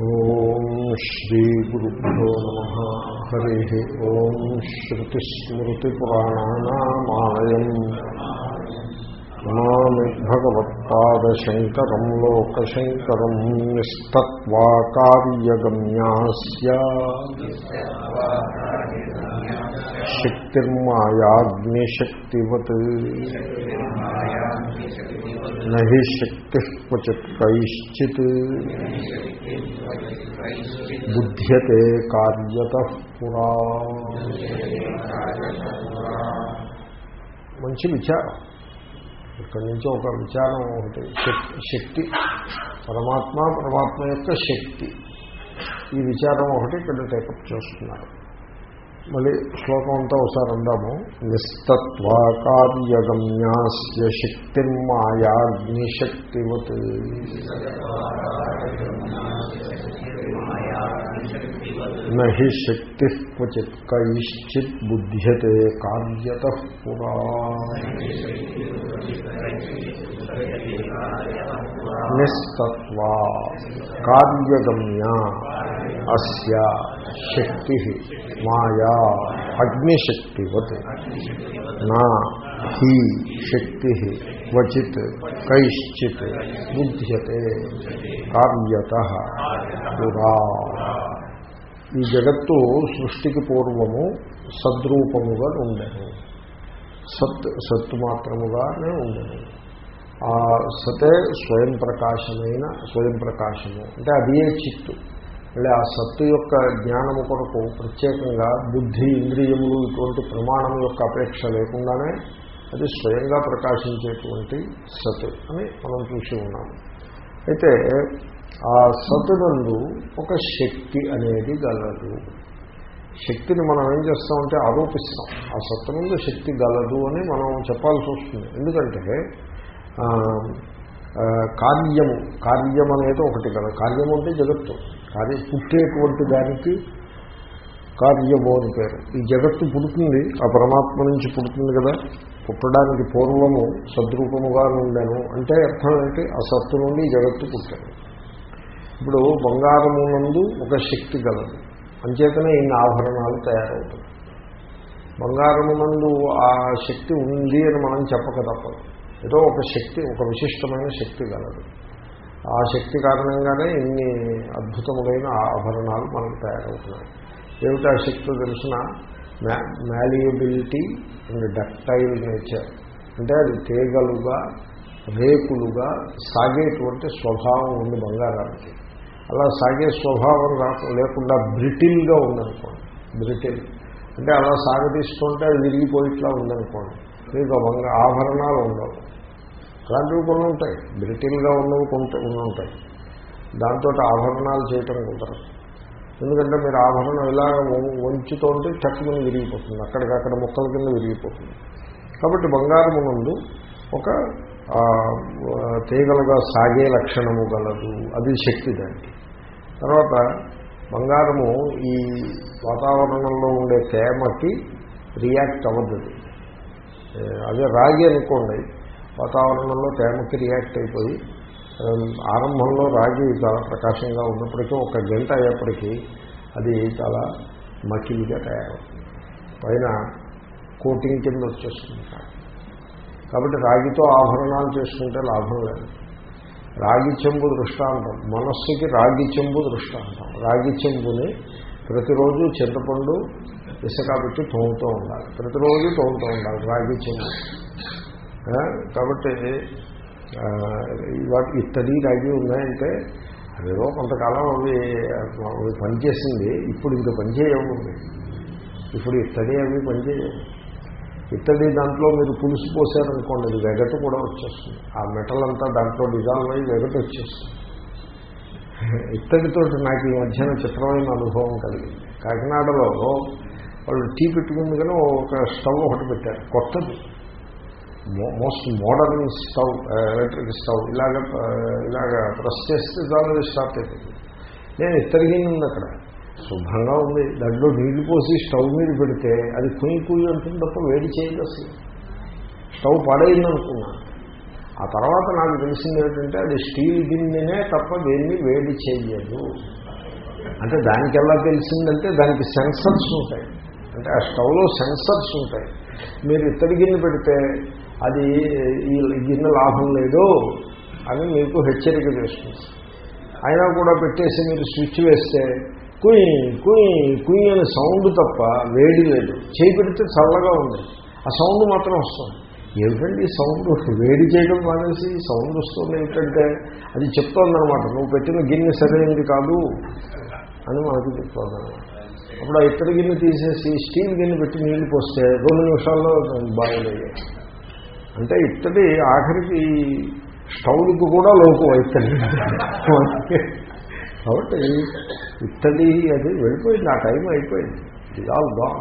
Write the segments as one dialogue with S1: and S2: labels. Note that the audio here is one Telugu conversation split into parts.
S1: ॐ श्रीगुरुभ्यो नमः। हरिः ॐ श्रुतिस्मृतिपुराणानामायम्। नमामि भगवत्पादशङ्करम् लोकशङ्करम् निस्तत्वा कार्यगम्यास्य। शक्तिर्मायाग्निशक्तिवत्। न हि शक्तिः क्वचित् कैश्चित्। బుధ్యతే కార్యత పురా. మంచి విచారం. ఇక్కడి నుంచి ఒక విచారం ఒకటి. శక్తి. పరమాత్మ పరమాత్మ యొక్క శక్తి. ఈ విచారం ఒకటి ఇక్కడ టేకప్ చేస్తున్నారు. మళ్ళీ శ్లోకం అంతా ఒకసారి అందాము. నిస్తత్వాకార్యగమ్యాస్య శక్తిర్మాయాగ్నిశక్తివత్ నహి శక్తి క్వచిత్ కైశ్చిత్ బుధ్యతే కార్యత పురా. నిస్తత్వా కార్యగమ్య అస్య శక్తి మాయా అగ్నిశక్తివత్ నా హి శక్తి క్వచిత్ కైశ్చిత్ బుధ్యతే కార్యత పురా ఈ జగత్తు సృష్టికి పూర్వము సద్రూపముగా ఉండను. సత్ సత్తు మాత్రముగానే ఉండను. ఆ సతే స్వయం ప్రకాశమైన స్వయం ప్రకాశము అంటే అదే చిత్తు. అంటే ఆ సత్తు యొక్క జ్ఞానము కొరకు ప్రత్యేకంగా బుద్ధి ఇంద్రియములు ఇటువంటి ప్రమాణం యొక్క అపేక్ష లేకుండానే అది స్వయంగా ప్రకాశించేటువంటి సత్ అని మనం చూసి ఉన్నాము అయితే ఆ సతునందు ఒక శక్తి అనేది గలదు. శక్తిని మనం ఏం చేస్తామంటే ఆరోపిస్తాం. ఆ సత్తు శక్తి గలదు అని మనం చెప్పాల్సి వస్తుంది. ఎందుకంటే కార్యము కార్యం అనేది ఒకటి కదా. కార్యము అంటే జగత్తు. కానీ పుట్టేటువంటి దానికి కార్యము అని పేరు. ఈ జగత్తు పుడుతుంది ఆ పరమాత్మ నుంచి పుడుతుంది కదా. పుట్టడానికి పూర్వము సద్రూపముగా ఉండను అంటే అర్థం ఏంటి? ఆ సత్తు నుండి జగత్తు పుట్టాడు. ఇప్పుడు బంగారము నందు ఒక శక్తి గలదు. అంచేతనే ఇన్ని ఆభరణాలు తయారవుతాయి. బంగారము నందు ఆ శక్తి ఉంది అని మనం చెప్పక తప్పదు. ఏదో ఒక శక్తి ఒక విశిష్టమైన శక్తి గలదు. ఆ శక్తి కారణంగానే ఇన్ని అద్భుతములైన ఆభరణాలు మనకు తయారవుతున్నాయి. ఏమిటి ఆ శక్తి తెలిసిన? మ్యాలియబిలిటీ అండ్ డక్టైల్ నేచర్ అంటే అది తీగలుగా రేకులుగా సాగేటువంటి స్వభావం ఉంది బంగారానికి. అలా సాగే స్వభావం లేకుండా బ్రిటిల్గా ఉందనుకోండి బ్రిటిల్. అంటే అలా సాగతీస్తుంటే అది విరిగిపోయిట్లా ఉందనుకోండి మీకు బంగారు ఆభరణాలు ఉండవు. అలాంటివి కొన్ని ఉంటాయి. బ్రిటిల్గా ఉన్నవి కొంత ఉంటాయి. దాంతో ఆభరణాలు చేయటం కుదరదు. ఎందుకంటే మీరు ఆభరణం ఇలాగ వంచుతుంటే చక్కని విరిగిపోతుంది. అక్కడికక్కడ ముక్కల కింద విరిగిపోతుంది. కాబట్టి బంగారము ముందు ఒక తీగలుగా సాగే లక్షణము గలదు. అది శక్తి దానికి. తర్వాత బంగారము ఈ వాతావరణంలో ఉండే తేమకి రియాక్ట్ అవ్వదు అదే రాగి అనుకోండి. వాతావరణంలో తేమకి రియాక్ట్ అయిపోయి ఆరంభంలో రాగి చాలా ప్రకాశంగా ఉన్నప్పటికీ ఒక గంట అయ్యేప్పటికీ అది చాలా మకిలిగా తయారవుతుంది. పైన కోటింగ్ కింద వచ్చేస్తుంది. కాబట్టి రాగితో ఆభరణాలు చేసుకుంటే లాభం లేదు. రాగి చెంబు దృష్టాంతం. మనస్సుకి రాగి చెంబు దృష్టాంతం. రాగి చెంబుని ప్రతిరోజు చింతపండు ఇసుక పెట్టి తోముతూ ఉండాలి. ప్రతిరోజు తోముతూ ఉండాలి రాగి చెంబు. కాబట్టి ఇత్తడి రాగి ఉన్నాయంటే అదేదో కొంతకాలం అవి అవి పనిచేసింది ఇప్పుడు ఇంకా పనిచేయవు ఇప్పుడు ఇత్తడి అవి పనిచేయవు. ఇత్తడి దాంట్లో మీరు పులుసు పోసారనుకోండి అది వెగట కూడా వచ్చేస్తుంది. ఆ మెటల్ అంతా దాంట్లో డిజాల్వ్ అయ్యి వెగట వచ్చేస్తుంది. ఇత్తడితో నాకు ఈ మధ్యన చిత్రమైన అనుభవం కలిగింది. కాకినాడలో వాళ్ళు టీ పెట్టుకుంది కానీ ఒక స్టవ్ ఒకటి పెట్టారు కొత్తది. Most modern stove electric stove ఇలాగ ఇలాగ ప్రెస్ చేస్తే దాని స్టార్ట్ అయిపోయింది. నేను ఇత్తడిగిన అక్కడ? శుభ్రంగా ఉంది. దాంట్లో నీళ్ళు పోసి స్టవ్ మీద పెడితే అది కుయ్యి కుయ్యి అంటుంది తప్ప వేడి చేయదు అసలు. స్టవ్ పడైంది అనుకున్నాను ఆ తర్వాత నాకు తెలిసింది ఏంటంటే అది స్టీల్ గిన్నెనే తప్ప దేన్ని వేడి చేయదు. అంటే దానికి ఎలా తెలిసిందంటే దానికి సెన్సర్స్ ఉంటాయి. అంటే ఆ స్టవ్లో సెన్సర్స్ ఉంటాయి. మీరు ఇత్తడి గిన్నె పెడితే అది ఈ గిన్నె లాభం లేదు అని మీకు హెచ్చరిక చేస్తుంది. అయినా కూడా పెట్టేసి మీరు స్విచ్ వేస్తే కుయ్ కుయ్ కుయ్ అనే సౌండ్ తప్ప వేడి లేదు. చేయి పెడితే చల్లగా ఉంది. ఆ సౌండ్ మాత్రం వస్తుంది. ఏమిటండి ఈ సౌండ్? వేడి చేయడం మానేసి సౌండ్ వస్తుంది ఏమిటంటే అది చెప్తోందనమాట నువ్వు పెట్టిన గిన్నె సరైనది కాదు అని మనకు చెప్తోందనమాట అప్పుడు ఆ ఇత్తడి గిన్నె తీసేసి స్టీల్ గిన్నె పెట్టి నీళ్ళు పోస్తే రెండు నిమిషాల్లో బాగుండేది అంటే ఇత్తడి ఆఖరికి స్టవ్లకు కూడా లోకు ఇత్తడి కాబట్టి ఇత్తడి అది వెళ్ళిపోయింది ఆ టైం అయిపోయింది. ఇట్ ఆల్ గాన్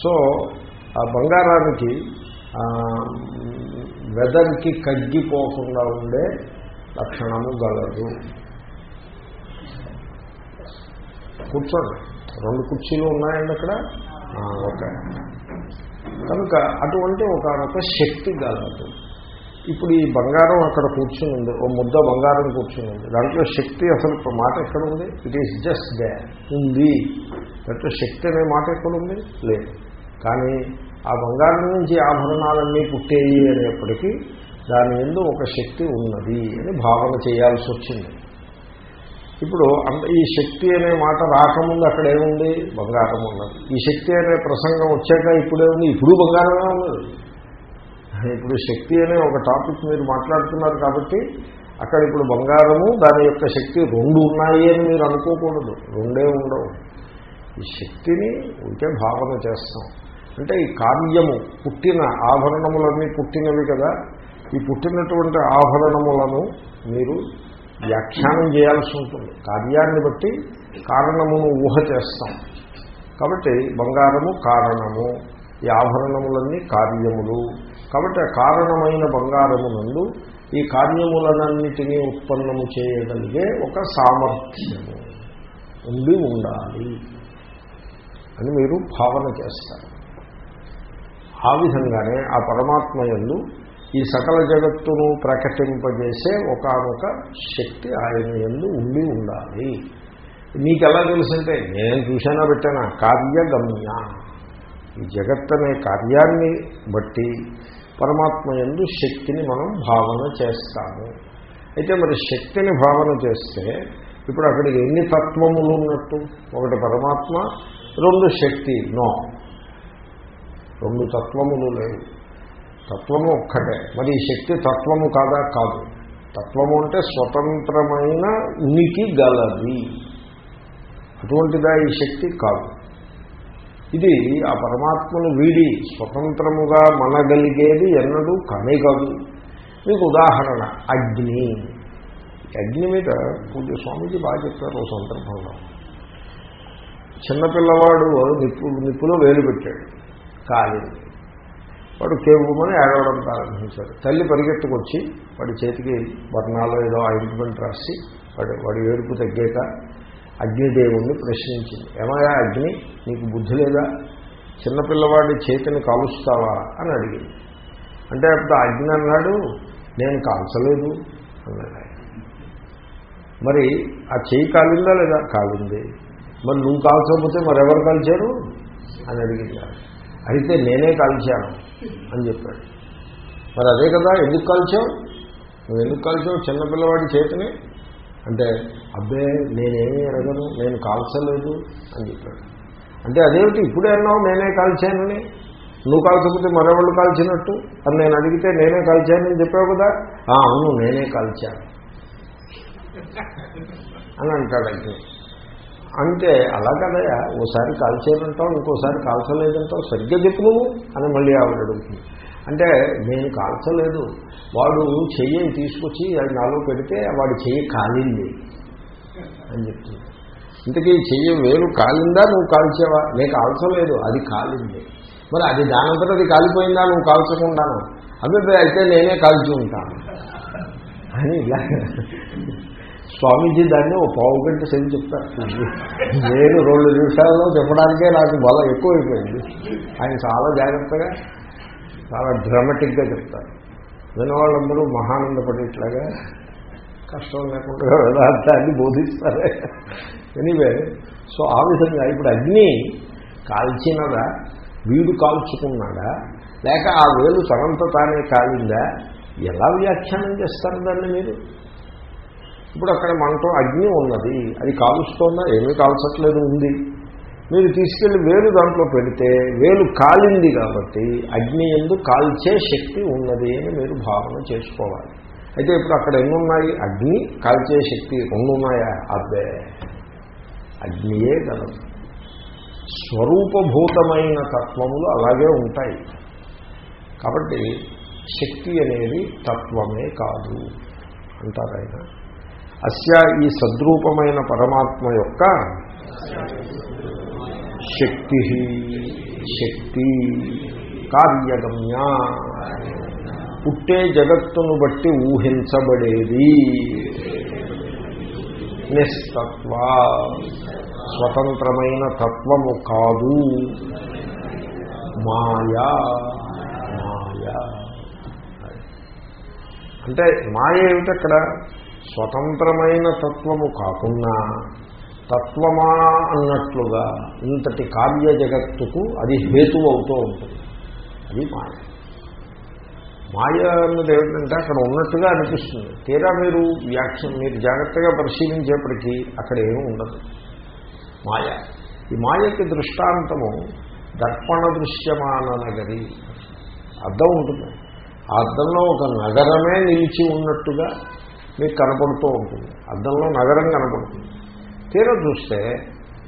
S1: సో ఆ బంగారానికి వెదర్కి కగ్గిపోకుండా ఉండే లక్షణము గలదు. కూర్చోండి. రెండు కుర్చీలు ఉన్నాయండి అక్కడ? ఓకే. కనుక అటువంటి ఒక శక్తి గలదు ఇప్పుడు ఈ బంగారం అక్కడ కూర్చుని ఉంది ఓ ముద్ద బంగారం కూర్చుని ఉంది. దాంట్లో శక్తి అసలు మాట ఎక్కడ ఉంది ఇట్ ఈస్ జస్ట్ దే ఉంది. దాంట్లో శక్తి అనే మాట ఎక్కడ ఉంది లేదు. కానీ ఆ బంగారం నుంచి ఆభరణాలన్నీ పుట్టేయి అనేప్పటికీ దాని ఎందు ఒక శక్తి ఉన్నది అని భావన చేయాల్సి వచ్చింది ఇప్పుడు అంత ఈ శక్తి అనే మాట రాకముందు అక్కడ ఏముంది? బంగారం ఉన్నది. ఈ శక్తి అనే ప్రసంగం వచ్చాక ఇప్పుడే ఉంది ఇప్పుడు బంగారమే ఉన్నది. ఇప్పుడు శక్తి అనే ఒక టాపిక్ మీరు మాట్లాడుతున్నారు కాబట్టి అక్కడ ఇప్పుడు బంగారము దాని యొక్క శక్తి రెండు ఉన్నాయి అని మీరు అనుకోకూడదు. రెండే ఉండవు. ఈ శక్తిని ఉంటే భావన చేస్తాం. అంటే ఈ కార్యము పుట్టిన ఆభరణములన్నీ పుట్టినవి కదా. ఈ పుట్టినటువంటి ఆభరణములను మీరు వ్యాఖ్యానం చేయాల్సి ఉంటుంది. కార్యాన్ని బట్టి కారణమును ఊహ చేస్తాం. కాబట్టి బంగారము కారణము ఈ ఆభరణములన్నీ కార్యములు. కాబట్టి కారణమైన బంగారము నందు ఈ కార్యములనన్నిటినీ ఉత్పన్నము చేయగలిగే ఒక సామర్థ్యము ఉండి ఉండాలి అని మీరు భావన చేస్తారు. ఆ విధంగానే ఆ పరమాత్మ ఎందు ఈ సకల జగత్తును ప్రకటింపజేసే ఒకనొక శక్తి ఆయన ఎందు ఉండి ఉండాలి. నీకు ఎలా తెలుసంటే నేను చూసానా పెట్టానా? కార్యగమ్య. ఈ జగత్ అనే కార్యాన్ని బట్టి పరమాత్మ ఎందు శక్తిని మనం భావన చేస్తాము. అయితే మరి శక్తిని భావన చేస్తే ఇప్పుడు అక్కడికి ఎన్ని తత్వములు ఉన్నట్టు? ఒకటి పరమాత్మ రెండు శక్తి. నో. రెండు తత్వములు లేవు. తత్వము ఒక్కటే. మరి ఈ శక్తి తత్వము కాదా? కాదు. తత్వము అంటే స్వతంత్రమైన ఉనికి గలది. అటువంటిదా ఈ శక్తి? కాదు. ఇది ఆ పరమాత్మను వీడి స్వతంత్రముగా మనగలిగేది ఎన్నడూ కానే కాదు. మీకు ఉదాహరణ అగ్ని. అగ్ని మీద పూజ స్వామీజీ బాగా చెప్తారు ఓ సందర్భంలో. చిన్నపిల్లవాడు నిప్పు నిప్పులో వేలు పెట్టాడు. కాలింది. వాడు కేవుమని ఏడవడం ప్రారంభించాడు. తల్లి పరిగెత్తుకొచ్చి వాడి చేతికి వర్ణాలు ఏదో ఆయింట్మెంట్ రాసి వాడి వాడి ఏడుపు తగ్గాక అగ్నిదేవుణ్ణి ప్రశ్నించింది. ఏమయ్యా అగ్ని నీకు బుద్ధి లేదా? చిన్నపిల్లవాడి చేతిని కాలుస్తావా? అని అడిగింది. అంటే అప్పుడు అగ్ని అన్నాడు నేను కాల్చలేదు అన్నాడు మరి ఆ చేయి కాలిందా లేదా? కాలింది. మరి నువ్వు కాల్చకపోతే మరెవరు కాల్చారు? అని అడిగింది. అయితే నేనే కాల్చాను. అని చెప్పాడు. మరి అదే కదా ఎందుకు కాల్చావు? నువ్వు ఎందుకు కాల్చావు చిన్నపిల్లవాడి చేతిని? అంటే అబ్బే నేనేమీ ఎరగను నేను కాల్చలేదు అని చెప్పాడు. అంటే అదేమిటి ఇప్పుడే అన్నావు నేనే కాల్చానని? నువ్వు కాల్చకపోతే మరెవాళ్ళు కాల్చినట్టు? అని నేను అడిగితే నేనే కాల్చానని చెప్పావు కదా? అవును నేనే కాల్చాను. అని అంటాడు అంటే అంటే అలా కదయా ఓసారి కాల్చేదంటావు ఇంకోసారి కాల్చలేదంటావు సరిగ్గా చెప్పు అని మళ్ళీ ఆవిడ అడుగుతుంది. అంటే నేను కాల్చలేదు వాడు చెయ్యి తీసుకొచ్చి అది నాలో పెడితే వాడి చెయ్యి కాలింది అని చెప్తుంది. ఇంతకీ చెయ్యి వేలు కాలిందా? నువ్వు కాల్చేవా నేను కాల్చలేదు అది కాలింది. మరి అది దానంతట అది కాలిపోయిందా? నువ్వు కాల్చకుండాను అభిప్రాయం అయితే నేనే కాల్చి ఉంటాను. అని ఇలా స్వామీజీ దాన్ని ఓ పావు గంట సేపు చెప్తారు. నేను రెండు నిమిషాల్లో చెప్పడానికే నాకు బలం ఎక్కువైపోయింది. ఆయన చాలా జాగ్రత్తగా చాలా డ్రామాటిక్గా చెప్తారు. వినవాళ్ళందరూ మహానందపడేట్లాగా కష్టం లేకుండా వేదార్థాన్ని బోధిస్తారే. ఎనీవే సో ఆ విధంగా ఇప్పుడు అగ్ని కాల్చినదా వీడు కాల్చుకున్నాడా లేక ఆ వేలు తనంత తానే కాలిందా ఎలా వ్యాఖ్యానం చేస్తారు దాన్ని మీరు? ఇప్పుడు అక్కడ మనతో అగ్ని ఉన్నది. అది కాలుస్తోందా? ఏమీ కాల్చట్లేదు ఉంది. మీరు తీసుకెళ్ళి వేలు దాంట్లో పెడితే వేలు కాలింది కాబట్టి అగ్ని ఎందు కాల్చే శక్తి ఉన్నది అని మీరు భావన చేసుకోవాలి. అయితే ఇప్పుడు అక్కడ ఎన్నున్నాయి? అగ్ని కాల్చే శక్తి రెండున్నాయా? అదే అబ్బే! అగ్నియే గలదు. స్వరూపభూతమైన తత్వములు అలాగే ఉంటాయి. కాబట్టి శక్తి అనేది తత్వమే కాదు అంటారు ఆయన. అస్య ఈ సద్రూపమైన పరమాత్మ యొక్క శక్తి. శక్తి కార్యగమ్య. పుట్టే జగత్తును బట్టి ఊహించబడేది. నిస్తత్వ. స్వతంత్రమైన తత్వము కాదు. మాయా. మాయా. అంటే మాయ ఏమిటక్కడ? స్వతంత్రమైన తత్వము కాకుండా తత్వమా అన్నట్లుగా ఇంతటి కార్య జగత్తుకు అది హేతు అవుతూ ఉంటుంది. అది మాయ. మాయ అన్నది ఏమిటంటే అక్కడ ఉన్నట్టుగా అనిపిస్తుంది. తీరా మీరు వ్యాఖ్య మీరు జాగ్రత్తగా పరిశీలించేప్పటికీ అక్కడ ఏమీ ఉండదు. మాయ. ఈ మాయకి దృష్టాంతము దర్పణ దృశ్యమాన నగరి. అర్థం ఉంటుంది. ఆ అర్థంలో ఒక నగరమే నిలిచి ఉన్నట్టుగా మీకు కనపడుతూ ఉంటుంది. అద్దంలో నగరం కనపడుతుంది. తీరా చూస్తే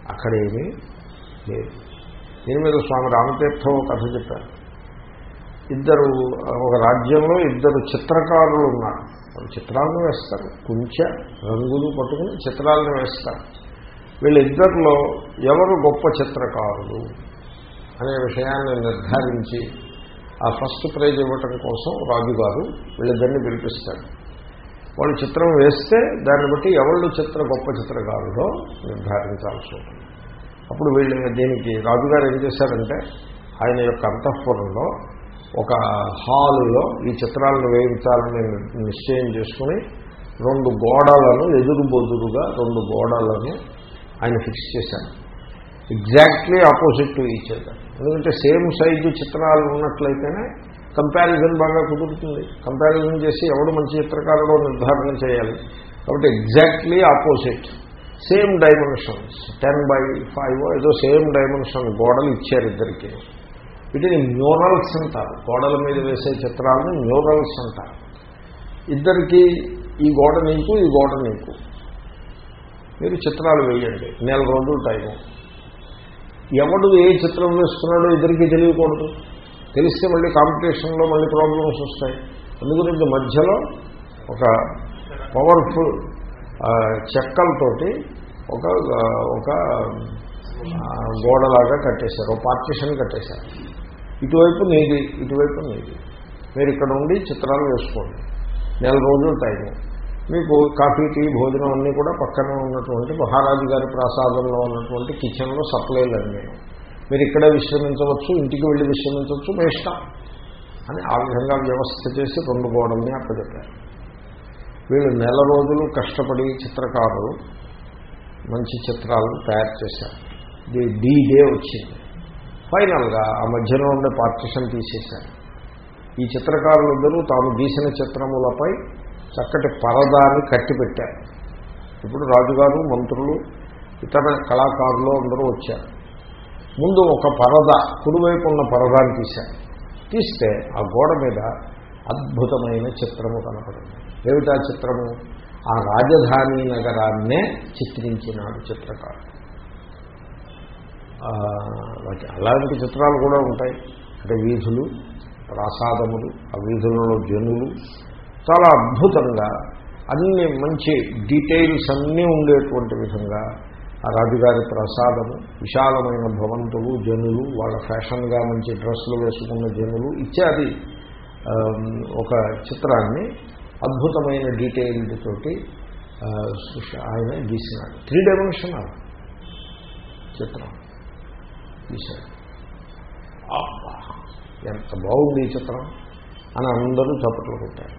S1: అక్కడేమీ లేదు. దీని మీద స్వామి రామతీర్థం కథ చెప్పారు. ఇద్దరు ఒక రాజ్యంలో ఇద్దరు చిత్రకారులు ఉన్నారు. వాళ్ళు చిత్రాలను వేస్తారు. కొంచెం రంగులు పట్టుకుని చిత్రాలను వేస్తారు. వీళ్ళిద్దరిలో ఎవరు గొప్ప చిత్రకారులు అనే విషయాన్ని నిర్ధారించి ఆ ఫస్ట్ ప్రైజ్ ఇవ్వటం కోసం రాజుగారు వీళ్ళిద్దరిని పిలిపిస్తాడు వాళ్ళు చిత్రం వేస్తే దాన్ని బట్టి ఎవళ్ళు చిత్ర గొప్ప చిత్రకారుడో నిర్ధారించాల్సి ఉంటుంది. అప్పుడు వీళ్ళు దీనికి రాజుగారు ఏం చేశారంటే ఆయన యొక్క అంతఃపురంలో ఒక హాలులో ఈ చిత్రాలను వేయించాలని నిశ్చయం చేసుకుని రెండు గోడలను ఎదురు బొదురుగా రెండు గోడలను ఆయన ఫిక్స్ చేశారు. Exactly opposite to each other ఎందుకంటే సేమ్ సైజు చిత్రాలు ఉన్నట్లయితేనే కంపారిజన్ బాగా కుదురుతుంది. కంపారిజన్ చేసి ఎవడు మంచి చిత్రకారుడో నిర్ధారణ చేయాలి. కాబట్టి exactly opposite. Same dimensions. Ten by five ఏదో సేమ్ డైమెన్షన్ గోడలు ఇచ్చారు ఇద్దరికి. వీటిని మ్యూరల్స్ అంటారు. గోడల మీద వేసే చిత్రాలను మ్యూరల్స్ అంటారు. ఇద్దరికి ఈ గోడ నీకు ఈ గోడ నీకు. మీరు చిత్రాలు వేయండి. నెల రోజులు టైము. ఎవడు ఏ చిత్రం వేస్తున్నాడో ఇద్దరికి తెలియకూడదు. తెలిస్తే మళ్ళీ కాంపిటీషన్లో మళ్ళీ ప్రాబ్లమ్స్ వస్తాయి. అందుగురించి మధ్యలో ఒక పవర్ఫుల్ చెక్కలతోటి ఒక ఒక గోడలాగా కట్టేశారు ఒక పార్టీషన్ కట్టేశారు. ఇటువైపు నీది ఇటువైపు నీది. మీరు ఇక్కడ ఉండి చిత్రాలు వేసుకోండి. నెల రోజులు టైం మీకు కాఫీ టీ భోజనం అన్నీ కూడా పక్కన ఉన్నటువంటి మహారాజు గారి ప్రసాదంలో ఉన్నటువంటి కిచెన్లో సప్లైలు అన్నీ మీరు ఇక్కడే విశ్రమించవచ్చు ఇంటికి వెళ్ళి విశ్రమించవచ్చు మీ ఇష్టం. అని ఆ విధంగా వ్యవస్థ చేసి రెండు గోడల్ని అప్పచెప్పారు. వీళ్ళు నెల రోజులు కష్టపడి చిత్రకారులు మంచి చిత్రాలను తయారు చేశారు. ది డీ డే వచ్చింది. ఫైనల్గా ఆ మధ్యలో ఉండే పార్టిషన్ తీసేశారు. ఈ చిత్రకారులందరూ తాము గీసిన చిత్రములపై చక్కటి పరదాన్ని కట్టిపెట్టారు. ఇప్పుడు రాజుగారు మంత్రులు ఇతర కళాకారులు అందరూ వచ్చారు. ముందు ఒక పరద కుడివైపు ఉన్న పరదాన్ని తీశాను తీస్తే ఆ గోడ మీద అద్భుతమైన చిత్రము కనపడింది. ఏమిటా చిత్రము? ఆ రాజధాని నగరాన్నే చిత్రించినాడు చిత్రకారుడు. అలాంటి చిత్రాలు కూడా ఉంటాయి. అంటే వీధులు ప్రాసాదములు ఆ వీధులలో జనులు. చాలా అద్భుతంగా అన్ని మంచి డీటెయిల్స్ అన్నీ ఉండేటువంటి విధంగా ఆ రాజుగారి ప్రసాదము విశాలమైన భవంతులు జనులు వాళ్ళ ఫ్యాషన్గా మంచి డ్రెస్సులు వేసుకున్న జనులు ఇత్యాది ఒక చిత్రాన్ని అద్భుతమైన డీటెయిల్డ్ తోటి ఆయన గీసినాడు. త్రీ డైమెన్షనల్ చిత్రం గీశాడు. ఎంత బాగుంది ఈ చిత్రం అని అందరూ చప్పట్లు కొట్టారు.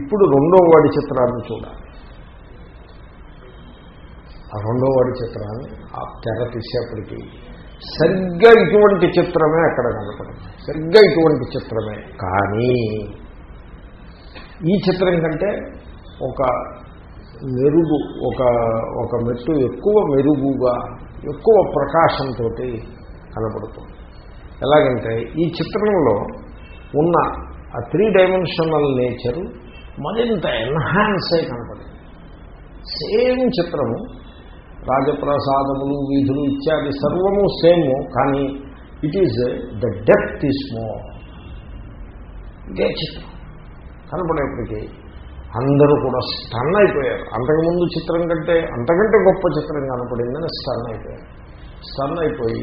S1: ఇప్పుడు రెండో వాడి చిత్రాన్ని చూడాలి. ఆ రెండో వాడి చిత్రాన్ని ఆ తెర తీసేప్పటికీ సరిగ్గా ఇటువంటి చిత్రమే అక్కడ కనపడింది. సరిగ్గా ఇటువంటి చిత్రమే. కానీ ఈ చిత్రం కంటే ఒక మెరుగు ఒక ఒక మెట్టు ఎక్కువ మెరుగుగా ఎక్కువ ప్రకాశంతో కనపడుతుంది. ఎలాగంటే ఈ చిత్రంలో ఉన్న ఆ త్రీ డైమెన్షనల్ నేచరు మరింత ఎన్హాన్స్ అయి కనపడింది. సేమ్ చిత్రము రాజప్రసాదములు వీధులు ఇత్యాది సర్వము సేమ్ కానీ it is the depth is more ఇదే చిత్రం. కనపడేప్పటికీ అందరూ కూడా స్టన్ అయిపోయారు. అంతకుముందు చిత్రం కంటే అంతకంటే గొప్ప చిత్రం కనపడిందని స్టన్ అయిపోయారు. స్టన్ అయిపోయి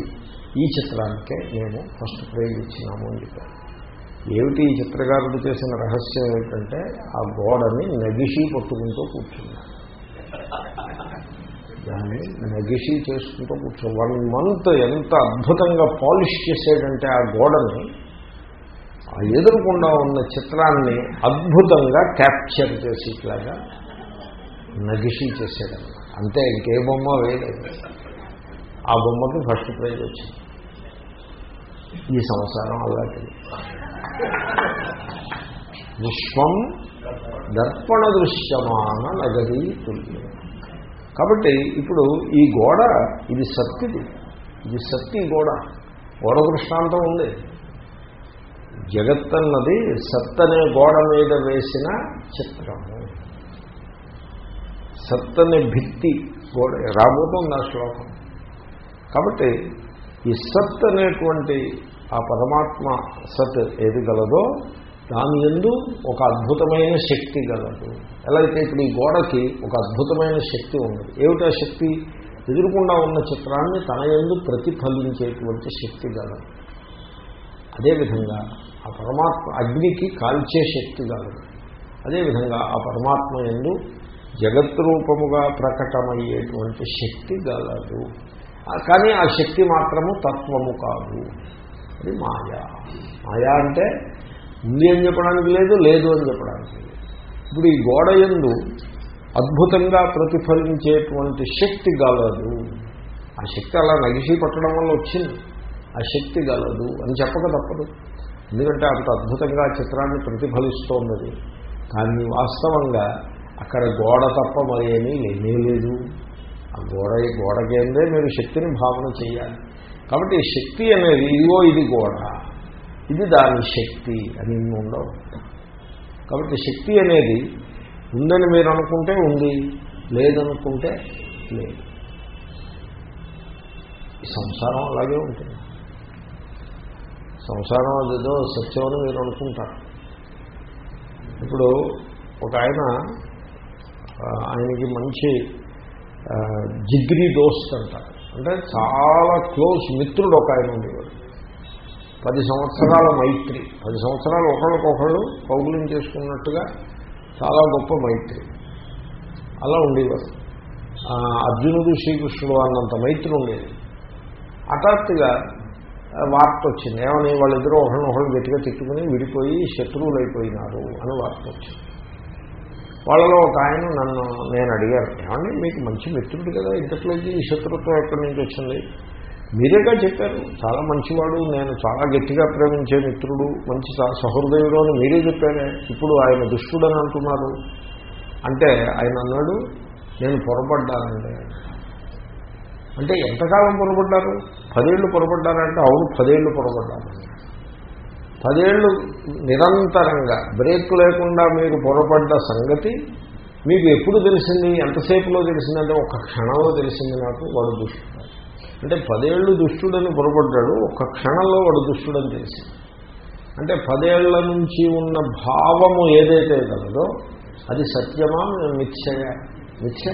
S1: ఈ చిత్రానికే మేము ఫస్ట్ ప్రైజ్ ఇచ్చినాము అని చెప్పారు. ఏమిటి ఈ చిత్రకారుడు చేసిన రహస్యం ఏమిటంటే ఆ గోడని నగిషి పట్టుకుంటూ కూర్చున్నాడు దాన్ని నగిషి చేసుకుంటూ కూర్చో. వన్ మంత్ ఎంత అద్భుతంగా పాలిష్ చేసేటంటే ఆ గోడని ఆ ఎదురుకుండా ఉన్న చిత్రాన్ని అద్భుతంగా క్యాప్చర్ చేసి ఇట్లాగా నగిషి చేసేదన్నమాట. అంతే ఇంకే బొమ్మ వేయలేదు ఆ బొమ్మకి ఫస్ట్ ప్రైజ్ వచ్చింది. ఈ సంవత్సరం అలాంటిది విశ్వం దర్పణ దృశ్యమాన నగరీ తుల్యం. కాబట్టి ఇప్పుడు ఈ గోడ ఇది సత్తిది ఇది సత్తి గోడ. గోడ దృష్టాంతం ఉంది. జగత్ అన్నది సత్తనే గోడ మీద వేసిన చిత్రము. సత్తనే భిత్తి గోడ రాబోతుంది ఆ శ్లోకం. కాబట్టి ఈ సత్ అనేటువంటి ఆ పరమాత్మ సత్ ఏది గలదో దాని ఎందు ఒక అద్భుతమైన శక్తి గలదు. ఎలా అయితే ఇప్పుడు ఈ గోడకి ఒక అద్భుతమైన శక్తి ఉన్నది. ఏమిటా శక్తి? ఎదురుకుండా ఉన్న చిత్రాన్ని తన ఎందు ప్రతిఫలించేటువంటి శక్తి గలదు. అదేవిధంగా ఆ పరమాత్మ అగ్నికి కాల్చే శక్తి గలదు. అదేవిధంగా ఆ పరమాత్మ ఎందు జగద్రూపముగా ప్రకటమయ్యేటువంటి శక్తి గలదు. కానీ ఆ శక్తి మాత్రము తత్వము కాదు. అది మాయా. మాయా అంటే ఉంది అని చెప్పడానికి లేదు లేదు అని చెప్పడానికి లేదు. ఇప్పుడు ఈ గోడ ఎందు అద్భుతంగా ప్రతిఫలించేటువంటి శక్తి గలదు. ఆ శక్తి అలా నగిసి పట్టడం వల్ల వచ్చింది. ఆ శక్తి గలదు అని చెప్పక తప్పదు. ఎందుకంటే అంత అద్భుతంగా చిత్రాన్ని ప్రతిఫలిస్తోన్నది కానీ వాస్తవంగా అక్కడ గోడ తప్ప మరేమీ లేనే లేదు. ఆ గోడ గోడకేందే మీరు శక్తిని భావన చేయాలి. కాబట్టి శక్తి అనేది ఇదిగో ఇది గోడ. ఇది దాని శక్తి అని ఉండవు. కాబట్టి శక్తి అనేది ఉందని మీరు అనుకుంటే ఉంది లేదనుకుంటే లేదు. ఈ సంసారం అలాగే ఉంటుంది. సంసారం అదేదో అని మీరు అనుకుంటారు. ఇప్పుడు ఒక ఆయన ఆయనకి మంచి జిగ్రీ దోస్త్ అంటారు అంటే చాలా క్లోజ్ మిత్రుడు ఒక ఆయన ఉండేవాడు. పది సంవత్సరాల మైత్రి. పది సంవత్సరాలు ఒకళ్ళకొకళ్ళు కౌగులం చేసుకున్నట్టుగా చాలా గొప్ప మైత్రి. అలా ఉండేవారు. అర్జునుడు శ్రీకృష్ణుడు అన్నంత మైత్రి ఉండేది. హఠాత్తుగా వార్త వచ్చింది ఏమని? వాళ్ళిద్దరూ ఒకరినొకరు గట్టిగా తిట్టుకుని విడిపోయి శత్రువులు అయిపోయినారు అని వార్త వచ్చింది వాళ్ళలో ఒక ఆయన నన్ను నేను అడిగాను. ఏమండి మీకు మంచి మిత్రుడు కదా. ఇంతట్లోకి ఈ శత్రుత్వం ఎక్కడి నుంచి వచ్చింది? మీరేగా చెప్పారు. చాలా మంచివాడు నేను చాలా గట్టిగా ప్రేమించే మిత్రుడు మంచి సహృదయుడు అని మీరే చెప్పారే. ఇప్పుడు ఆయన దుష్టుడని అంటున్నారు. అంటే ఆయన అన్నాడు నేను పొరపడ్డానండి. అంటే ఎంతకాలం పొరపడ్డారు? పదేళ్ళు పొరపడ్డారంటే అవును పదేళ్ళు పొరపడ్డాను పదేళ్ళు నిరంతరంగా బ్రేక్ లేకుండా మీరు పొరపడ్డ సంగతి మీకు ఎప్పుడు తెలిసింది? ఎంతసేపులో తెలిసిందంటే ఒక క్షణంలో తెలిసింది నాకు వాడు దుష్టుడు. అంటే పదేళ్ళు దుష్టుడని పొరపడ్డాడు ఒక క్షణంలో వాడు దుష్టుడని తెలిసింది అంటే పదేళ్ళ నుంచి ఉన్న భావము ఏదైతే కలదో అది సత్యమా మిథ్యయా? మిథ్య.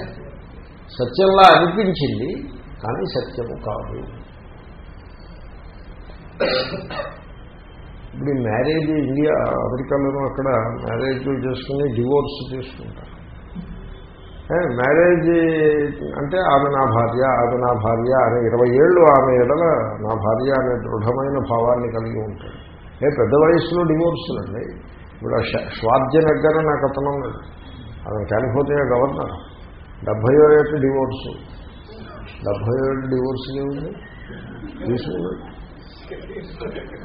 S1: సత్యంలా అనిపించింది కానీ సత్యము కాదు. ఇప్పుడు ఈ మ్యారేజ్ ఇండియా అమెరికాలోనూ అక్కడ మ్యారేజ్ చేసుకుని డివోర్స్ చేసుకుంటారు. మ్యారేజ్ అంటే ఆమె నా భార్య ఆమె నా భార్య అనే ఇరవై ఏళ్ళు ఆమె ఎడల నా భార్య అనే దృఢమైన భావాన్ని కలిగి ఉంటాడు. ఏ పెద్ద వయసులో డివోర్సులండి ఇప్పుడు శ్వార్జనగ్గర నాకు అతను ఉన్నాడు. అతను కాలిఫోర్నియా గవర్నర్ డెబ్భై ఏడు డివోర్సు డెబ్భై ఏడు డివోర్స్ ఏముంది? తీసుకున్నాడు.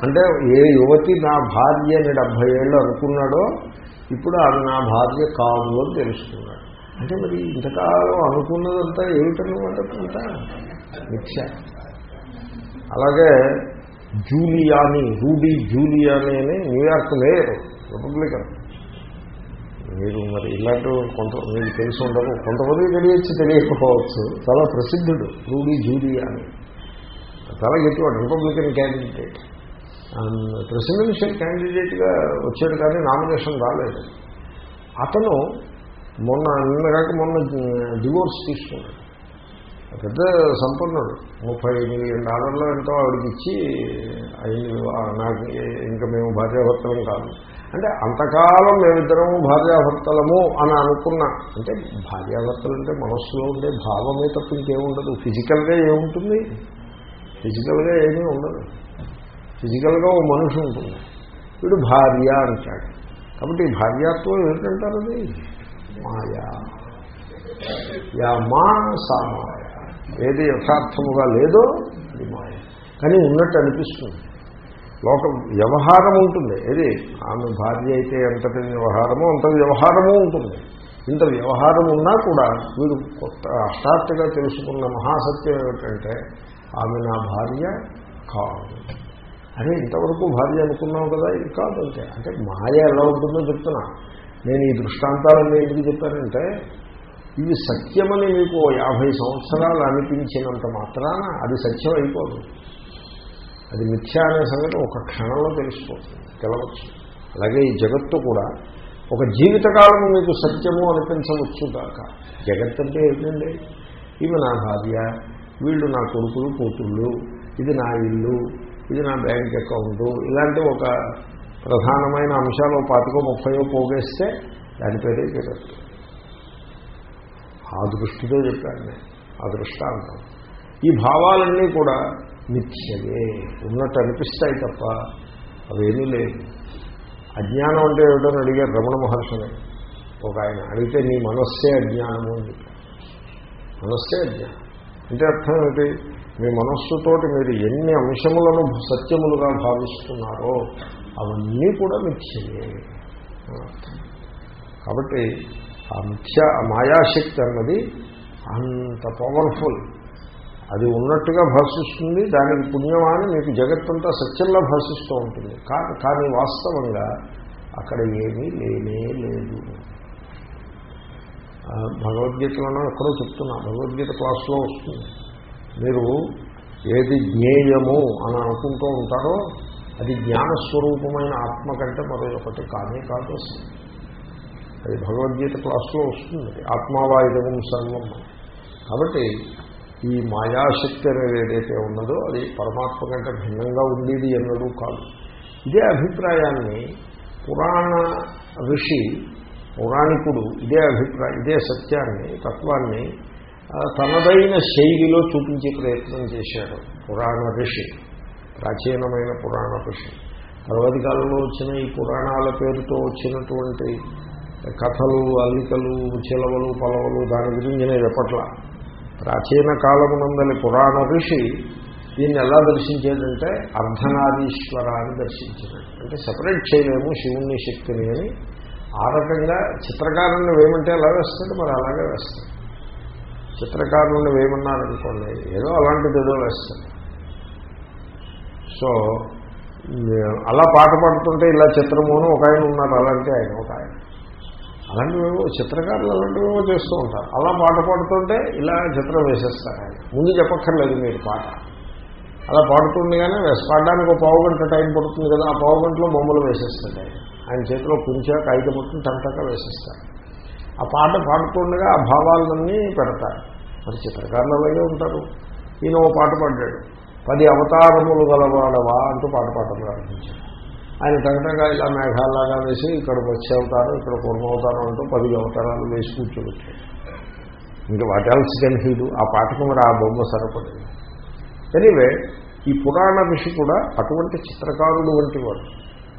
S1: అంటే ఏ యువతి నా భార్య అని డెబ్భై ఏళ్ళు అనుకున్నాడో ఇప్పుడు ఆమె నా భార్య కాదు అని తెలుసుకున్నాడు. అంటే మరి ఇంతకాలం అనుకున్నదంతా ఏమిటన్నమాట అంతా? మిథ్య అలాగే జూలియాని రూడీ జూలియాని అని న్యూయార్క్ మేయర్ రిపబ్లికన్. మీరు మరి ఇలాంటి కొంత మీకు తెలిసి ఉండదు కొంతమంది తెలియచ్చు తెలియకపోవచ్చు. చాలా ప్రసిద్ధుడు రూడీ జూలియాని. చాలా గట్టివాడు రిపబ్లికన్ క్యాండిడేట్. ప్రెసిడెన్షియల్ క్యాండిడేట్గా వచ్చాడు కానీ నామినేషన్ రాలేదు. అతను మొన్న నిన్నగాక మొన్న డివోర్స్ తీసుకున్నాడు. పెద్ద సంపన్నుడు. ముప్పై మిలియన్ డాలర్లో ఎంతో ఆవిడకి ఇచ్చి నాకు ఇంకా మేము భార్యాభర్తలం కాదు. అంటే అంతకాలం మేమిద్దరము భార్యాభర్తలము అని అనుకున్నా. అంటే భార్యాభర్తలు అంటే మనస్సులో ఉండే భావమే తప్ప ఇంకేముండదు. ఫిజికల్గా ఏముంటుంది? ఫిజికల్గా ఏమీ ఉండదు. ఫిజికల్గా ఓ మనిషి ఉంటుంది. వీడు భార్య అంటాడు. కాబట్టి ఈ భార్యాత్వం ఏంటంటారు అది? మాయా. యా మా సామాయ ఏది యథార్థముగా లేదో అది మాయ. కానీ ఉన్నట్టు అనిపిస్తుంది. లోక వ్యవహారం ఉంటుంది. ఏది? ఆమె భార్య అయితే ఎంతటి వ్యవహారమో అంత వ్యవహారము ఉంటుంది. ఇంత వ్యవహారం ఉన్నా కూడా వీడు కొత్త హఠాత్తుగా తెలుసుకున్న మహాసత్యం ఏమిటంటే ఆమె నా భార్య కాదు. అరే ఇంతవరకు భార్య అనుకున్నావు కదా ఇది కాదు అంతే అంటే మాయ ఎలా ఉంటుందో చెప్తున్నా. నేను ఈ దృష్టాంతాలన్నీ ఎందుకు చెప్పానంటే ఇవి సత్యమని మీకు యాభై సంవత్సరాలు అనిపించినంత మాత్రాన అది సత్యం అయిపోదు అది మిథ్య అనే సంగతి ఒక క్షణంలో తెలిసిపోతుంది తెలవచ్చు. అలాగే ఈ జగత్తు కూడా ఒక జీవితకాలం మీకు సత్యము అనిపించవచ్చు కాక జగత్ అంటే ఏంటండి? ఇవి నా భార్య వీళ్ళు నా కొడుకులు కూతుళ్ళు ఇది నా ఇల్లు ఇది నా బ్యాంక్ అకౌంటు ఇలాంటి ఒక ప్రధానమైన అంశాలు పాతికో ముప్పయో పోగేస్తే దాని పేరే జగత్తు ఆ దృష్టితో చెప్పాను నేను ఆ దృష్టాంతం. ఈ భావాలన్నీ కూడా మిథ్యవే ఉన్నట్టు అనిపిస్తాయి తప్ప అవేమీ లేదు అజ్ఞానం అంటే ఏమిటో అడిగారు రమణ మహర్షిని. ఒక ఆయన అడిగితే నీ మనస్సే అజ్ఞానము అని మనస్సే అజ్ఞానం. అంటే అర్థం ఏమిటి? మీ మనస్సుతోటి మీరు ఎన్ని అంశములను సత్యములుగా భావిస్తున్నారో అవన్నీ కూడా మిథ్యయే కాబట్టి ఆ మిథ్య మాయాశక్తి అన్నది అంత పవర్ఫుల్ అది ఉన్నట్టుగా భాషిస్తుంది దానికి పుణ్యమాని మీకు జగత్తంతా సత్యంలో భాషిస్తూ ఉంటుంది. కానీ వాస్తవంగా అక్కడ ఏమీ లేనే లేదు. భగవద్గీతలోనో ఎక్కడో చెప్తున్నా భగవద్గీత క్లాస్లో వస్తుంది. మీరు ఏది జ్ఞేయము అని అనుకుంటూ ఉంటారో అది జ్ఞానస్వరూపమైన ఆత్మ కంటే మరొకటి కానే కాదు అది భగవద్గీత క్లాస్లో వస్తుంది. ఆత్మావాయుధం సర్వం. కాబట్టి ఈ మాయాశక్తి అనేది ఏదైతే ఉన్నదో అది పరమాత్మ కంటే భిన్నంగా ఉండేది ఎన్నడూ కాదు. ఇదే అభిప్రాయాన్ని పురాణ ఋషి పౌరాణికుడు ఇదే అభిప్రాయం ఇదే సత్యాన్ని తత్వాన్ని తనదైన శైలిలో చూపించే ప్రయత్నం చేశాడు పురాణ ఋషి. ప్రాచీనమైన పురాణ పుష్యం తర్వాతి కాలంలో వచ్చిన ఈ పురాణాల పేరుతో వచ్చినటువంటి కథలు అల్లికలు చిలవలు పలవలు దాని గురించి నేను చెప్పట్లా ప్రాచీన కాలమునందలి పురాణ ఋషి దీన్ని ఎలా దర్శించేదంటే అర్ధనారీశ్వర అని దర్శించినాడు అంటే సపరేట్ చేయలేము శివుణ్ణి శక్తిని అని. ఆ రకంగా చిత్రకారుణ్ణి వేయమంటే ఎలా వేస్తాడు? మరి అలాగే వేస్తాడు. చిత్రకారుణ్ణి వేయమన్నారనుకోండి ఏదో అలాంటిది ఏదో వేస్తాడు. సో అలా పాట పాడుతుంటే ఇలా చిత్రమును ఒక ఆయన ఉన్నారు అలాంటి ఆయన ఒక ఆయన. అలాంటివేవో చిత్రకారులు అలాంటివేవో చేస్తూ ఉంటారు. అలా పాట పాడుతుంటే ఇలా చిత్రం వేసేస్తారు ఆయన. ముందు చెప్పక్కర్లేదు మీరు పాట. అలా పాడుతుండగానే పాడడానికి ఒక పావు గంట టైం పడుతుంది కదా ఆ పావు గంటలో బొమ్మలు వేసేస్తాడు ఆయన. ఆయన చేతిలో కుంచా కాగితం మొత్తం టంటగా వేసేస్తారు. ఆ పాట పాడుతుండగా ఆ భావాలన్నీ పెడతారు. మరి చిత్రకారులు అలాగే ఉంటారు. ఈయన ఓ పాట పాడాడు. పది అవతారములు గలవాడవా అంటూ పాట పాడడం ప్రారంభించాడు ఆయన తగ్గటంగా ఇలా మేఘాలాగా వేసి ఇక్కడ వచ్చే అవతారం ఇక్కడ పూర్వ అవతారం అంటూ పది అవతారాలు వేసి కూర్చోబెట్టాడు ఇంకా వాటాల్సి కన్హీడు ఆ పాటకు మరి ఆ బొమ్మ సరిపడింది. ఎనీవే ఈ పురాణ ఋషి కూడా అటువంటి చిత్రకారుడు వంటి వాడు.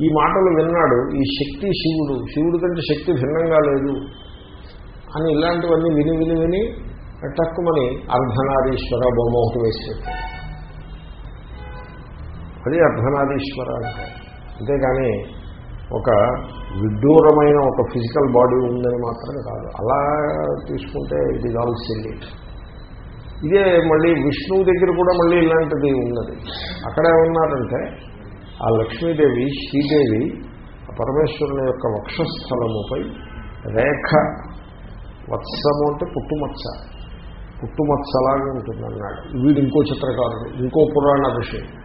S1: ఈ మాటలు విన్నాడు ఈ శక్తి శివుడు శివుడు కంటే శక్తి భిన్నంగా లేదు అని ఇలాంటివన్నీ విని విని విని టక్కుమని అర్ధనారీశ్వర బొమ్మ ఒకటి వేసి పెట్టాడు. అది అర్ధనాదీశ్వర అంటే అంతేగాని ఒక విడ్డూరమైన ఒక ఫిజికల్ బాడీ ఉందని మాత్రమే కాదు. అలా తీసుకుంటే ఇది ఆల్ సిల్లీ. ఇదే మళ్ళీ విష్ణువు దగ్గర కూడా మళ్ళీ ఇలాంటిది ఉన్నది. అక్కడ ఏమన్నారంటే ఆ లక్ష్మీదేవి శ్రీదేవి పరమేశ్వరుని యొక్క వక్షస్థలముపై రేఖ వత్సము అంటే పుట్టుమచ్చ. పుట్టుమచ్చలాగా ఉంటుందన్నాడు. వీడు ఇంకో చిత్రకారుడు ఇంకో పురాణ ఋషి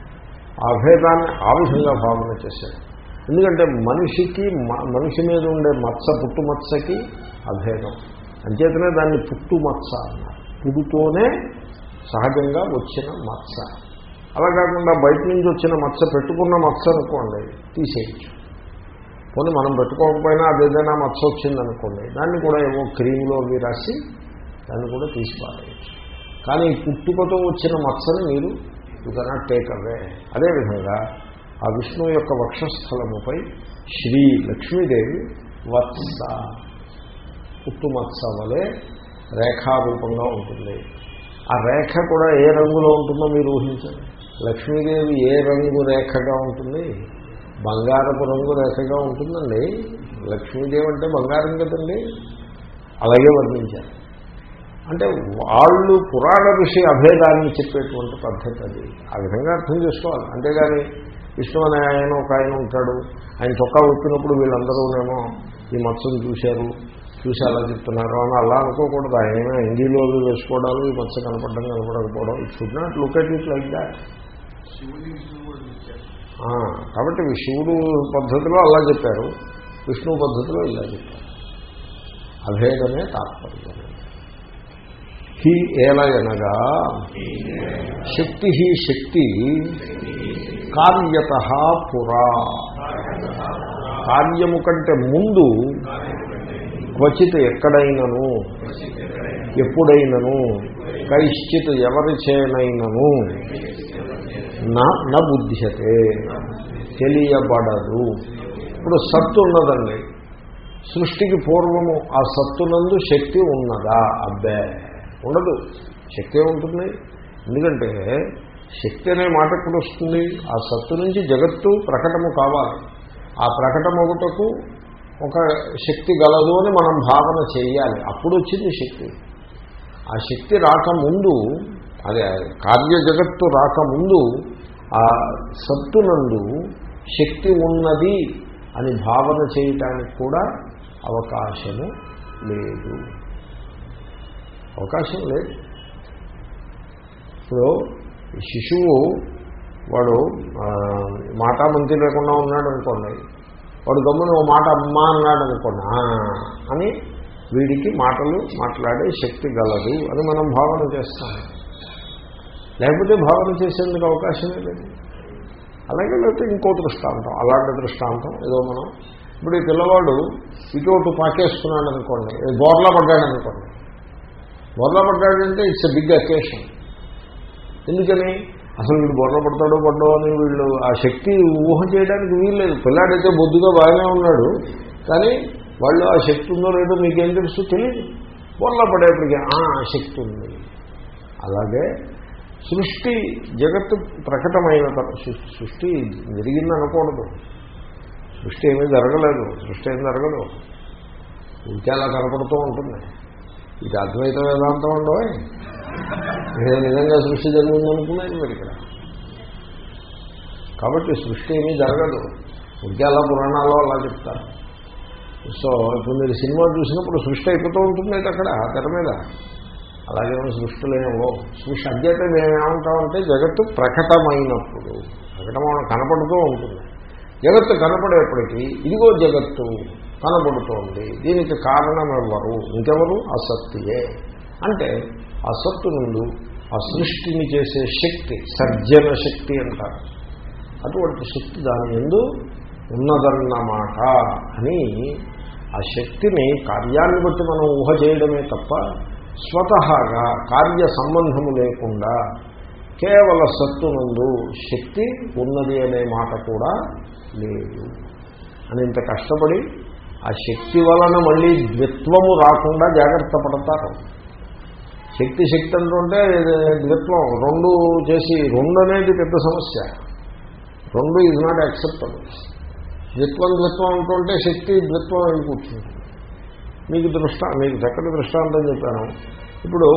S1: ఆ భేదాన్ని ఆ విధంగా భావన చేశాడు. ఎందుకంటే మనిషికి మ- మనిషి మీద ఉండే మచ్చ పుట్టుమత్సకి అభేదం అంచేతనే దాన్ని పుట్టుమత్స అన్నారు. పుడుతోనే సహజంగా వచ్చిన మత్స. అలా కాకుండా బయట నుంచి వచ్చిన మచ్చ పెట్టుకున్న మత్స అనుకోండి తీసేయచ్చు. పోనీ మనం పెట్టుకోకపోయినా అదేదైనా మత్స వచ్చిందనుకోండి దాన్ని కూడా ఏవో క్రీమ్లో అవి రాసి దాన్ని కూడా తీసి పారేయచ్చు కానీ ఈ పుట్టుకతో వచ్చిన మత్సని మీరు యూ కెనాట్ టేక్ అవే. అదేవిధంగా ఆ విష్ణువు యొక్క వక్షస్థలముపై శ్రీ లక్ష్మీదేవి వత్స ఉత్తుమత్స వలె రేఖారూపంగా ఉంటుంది. ఆ రేఖ కూడా ఏ రంగులో ఉంటుందో మీరు ఊహించండి. లక్ష్మీదేవి ఏ రంగు రేఖగా ఉంటుంది? బంగారపు రంగు రేఖగా ఉంటుందండి. లక్ష్మీదేవి అంటే బంగారం కదండి. అలాగే వర్ణించారు. అంటే వాళ్ళు పురాణ ఋషి అభేదాన్ని చెప్పేటువంటి పద్ధతి అది. ఆ విధంగా అర్థం చేసుకోవాలి. అంతేగాని విష్ణు అనే ఆయన ఒక ఆయన ఉంటాడు. ఆయన చొక్కా ఉప్పినప్పుడు వీళ్ళందరూనేమో ఈ మత్స్సును చూశారు చూసి అలా చెప్తున్నారు అని అలా అనుకోకూడదు. ఆయన హిందీలో వేసుకోవడాలు ఈ మత్స్య కనపడడం కనపడకపోవడం. It should not look at it like that కాబట్టి శివుడు పద్ధతిలో అలా చెప్పారు. విష్ణు పద్ధతిలో ఇలా చెప్పారు. అభేదమే తాత్పర్యం హి ఏలయనగా శక్తి హి శక్తి కార్యత పురా. కార్యము కంటే ముందు క్వచిత్ ఎక్కడైనను ఎప్పుడైనను కైశ్చిత్ ఎవరిచేనైనను నా బుద్ధ్యతే తెలియబడదు. ఇప్పుడు సత్తు ఉన్నదండి. సృష్టికి పూర్వము ఆ సత్తునందు శక్తి ఉన్నదా? అబ్బే. ఉండదు. శక్తి ఉంటుంది. ఎందుకంటే శక్తి అనే మాట ఎప్పుడు వస్తుంది? ఆ సత్తు నుంచి జగత్తు ప్రకటము కావాలి. ఆ ప్రకటమొకటకు ఒక శక్తి గలదు అని మనం భావన చేయాలి. అప్పుడు వచ్చింది శక్తి. ఆ శక్తి రాకముందు అదే కార్య జగత్తు రాకముందు ఆ సత్తునందు శక్తి ఉన్నది అని భావన చేయటానికి కూడా అవకాశము లేదు. అవకాశం లేదు. ఇప్పుడు శిశువు వాడు మాట మాటామంతి లేకుండా ఉన్నాడు అనుకోండి. వాడు గమ్మున ఓ మాట అమ్మ అన్నాడు అనుకోండి. అని వీడికి మాటలు మాట్లాడే శక్తి గలదు. అని మనం భావన చేస్తాం. లేకపోతే భావన చేసేందుకు అవకాశమే లేదు. అలాగే లేకపోతే ఇంకో దృష్టాంతం అలాంటి దృష్టాంతం ఏదో మనం. ఇప్పుడు ఈ పిల్లవాడు ఇటు పాకేసుకున్నాడు అనుకోండి బోర్లా పడ్డాడు అనుకోండి. బోర్లా పడ్డాడంటే ఇట్స్ ఎ బిగ్ అకేషన్ ఎందుకని? అసలు వీడు బొర్ర పడతాడో పడ్డో అని వీళ్ళు ఆ శక్తి ఊహ చేయడానికి వీల్లేదు. పిల్లాడైతే బొద్దుగా బాగానే ఉన్నాడు. కానీ వాళ్ళు ఆ శక్తి ఉందో లేదో మీకేం తెలుసు? తెలియదు బొర్ర పడేప్పటికీ "ఆ, శక్తి ఉంది. అలాగే సృష్టి జగత్తు ప్రకటమైన సృష్టి జరిగింది అనకూడదు సృష్టి ఏమీ జరగలేదు. సృష్టి ఏం జరగదు. ఇంకా అలా కనపడుతూ ఉంటుంది. ఇది అద్వైత వేదాంతం ఉండవు? నేను నిజంగా సృష్టి జరిగింది అనుకున్నాను మీరు ఇక్కడ. కాబట్టి సృష్టి ఏమీ జరగదు. ఇంకా అలా పురాణాల్లో అలా చెప్తారు. సో ఇప్పుడు మీరు సినిమా చూసినప్పుడు సృష్టి అయిపోతూ ఉంటుంది అయితే అక్కడ తెర మీద. అలాగే మన సృష్టిలో ఏమో. సృష్టి అధ్యతే మేమేమంటామంటే జగత్తు ప్రకటమైనప్పుడు. ప్రకటమైన కనపడుతూ ఉంటుంది. జగత్తు కనపడేప్పటికీ ఇదిగో జగత్తు. కనబడుతోంది. దీనికి కారణం ఎవరు ఇంకెవరు? అసత్తియే. అంటే అసత్తు నుండి ఆ సృష్టిని చేసే శక్తి సర్జన శక్తి అంటారు. అటువంటి శక్తి దాని ఎందు ఉన్నదన్నమాట అని ఆ శక్తిని కార్యాన్ని బట్టి మనం ఊహ చేయడమే తప్ప స్వతహాగా కార్య సంబంధము లేకుండా కేవల సత్తునందు శక్తి ఉన్నది అనే మాట కూడా లేదు. అని ఇంత కష్టపడి ఆ శక్తి వలన మళ్ళీ ద్విత్వము రాకుండా జాగ్రత్త పడతారు. శక్తి శక్తి అంటుంటే ద్విత్వం. రెండు చేసి రెండు అనేది పెద్ద సమస్య. రెండు ఈజ్ నాట్ యాక్సెప్టబుల్ ద్విత్వం ద్విత్వం అంటుంటే శక్తి ద్విత్వం అని కూర్చుంటుంది. మీకు దృష్ట మీకు చక్కటి దృష్టాంతం చెప్పాను. ఇప్పుడు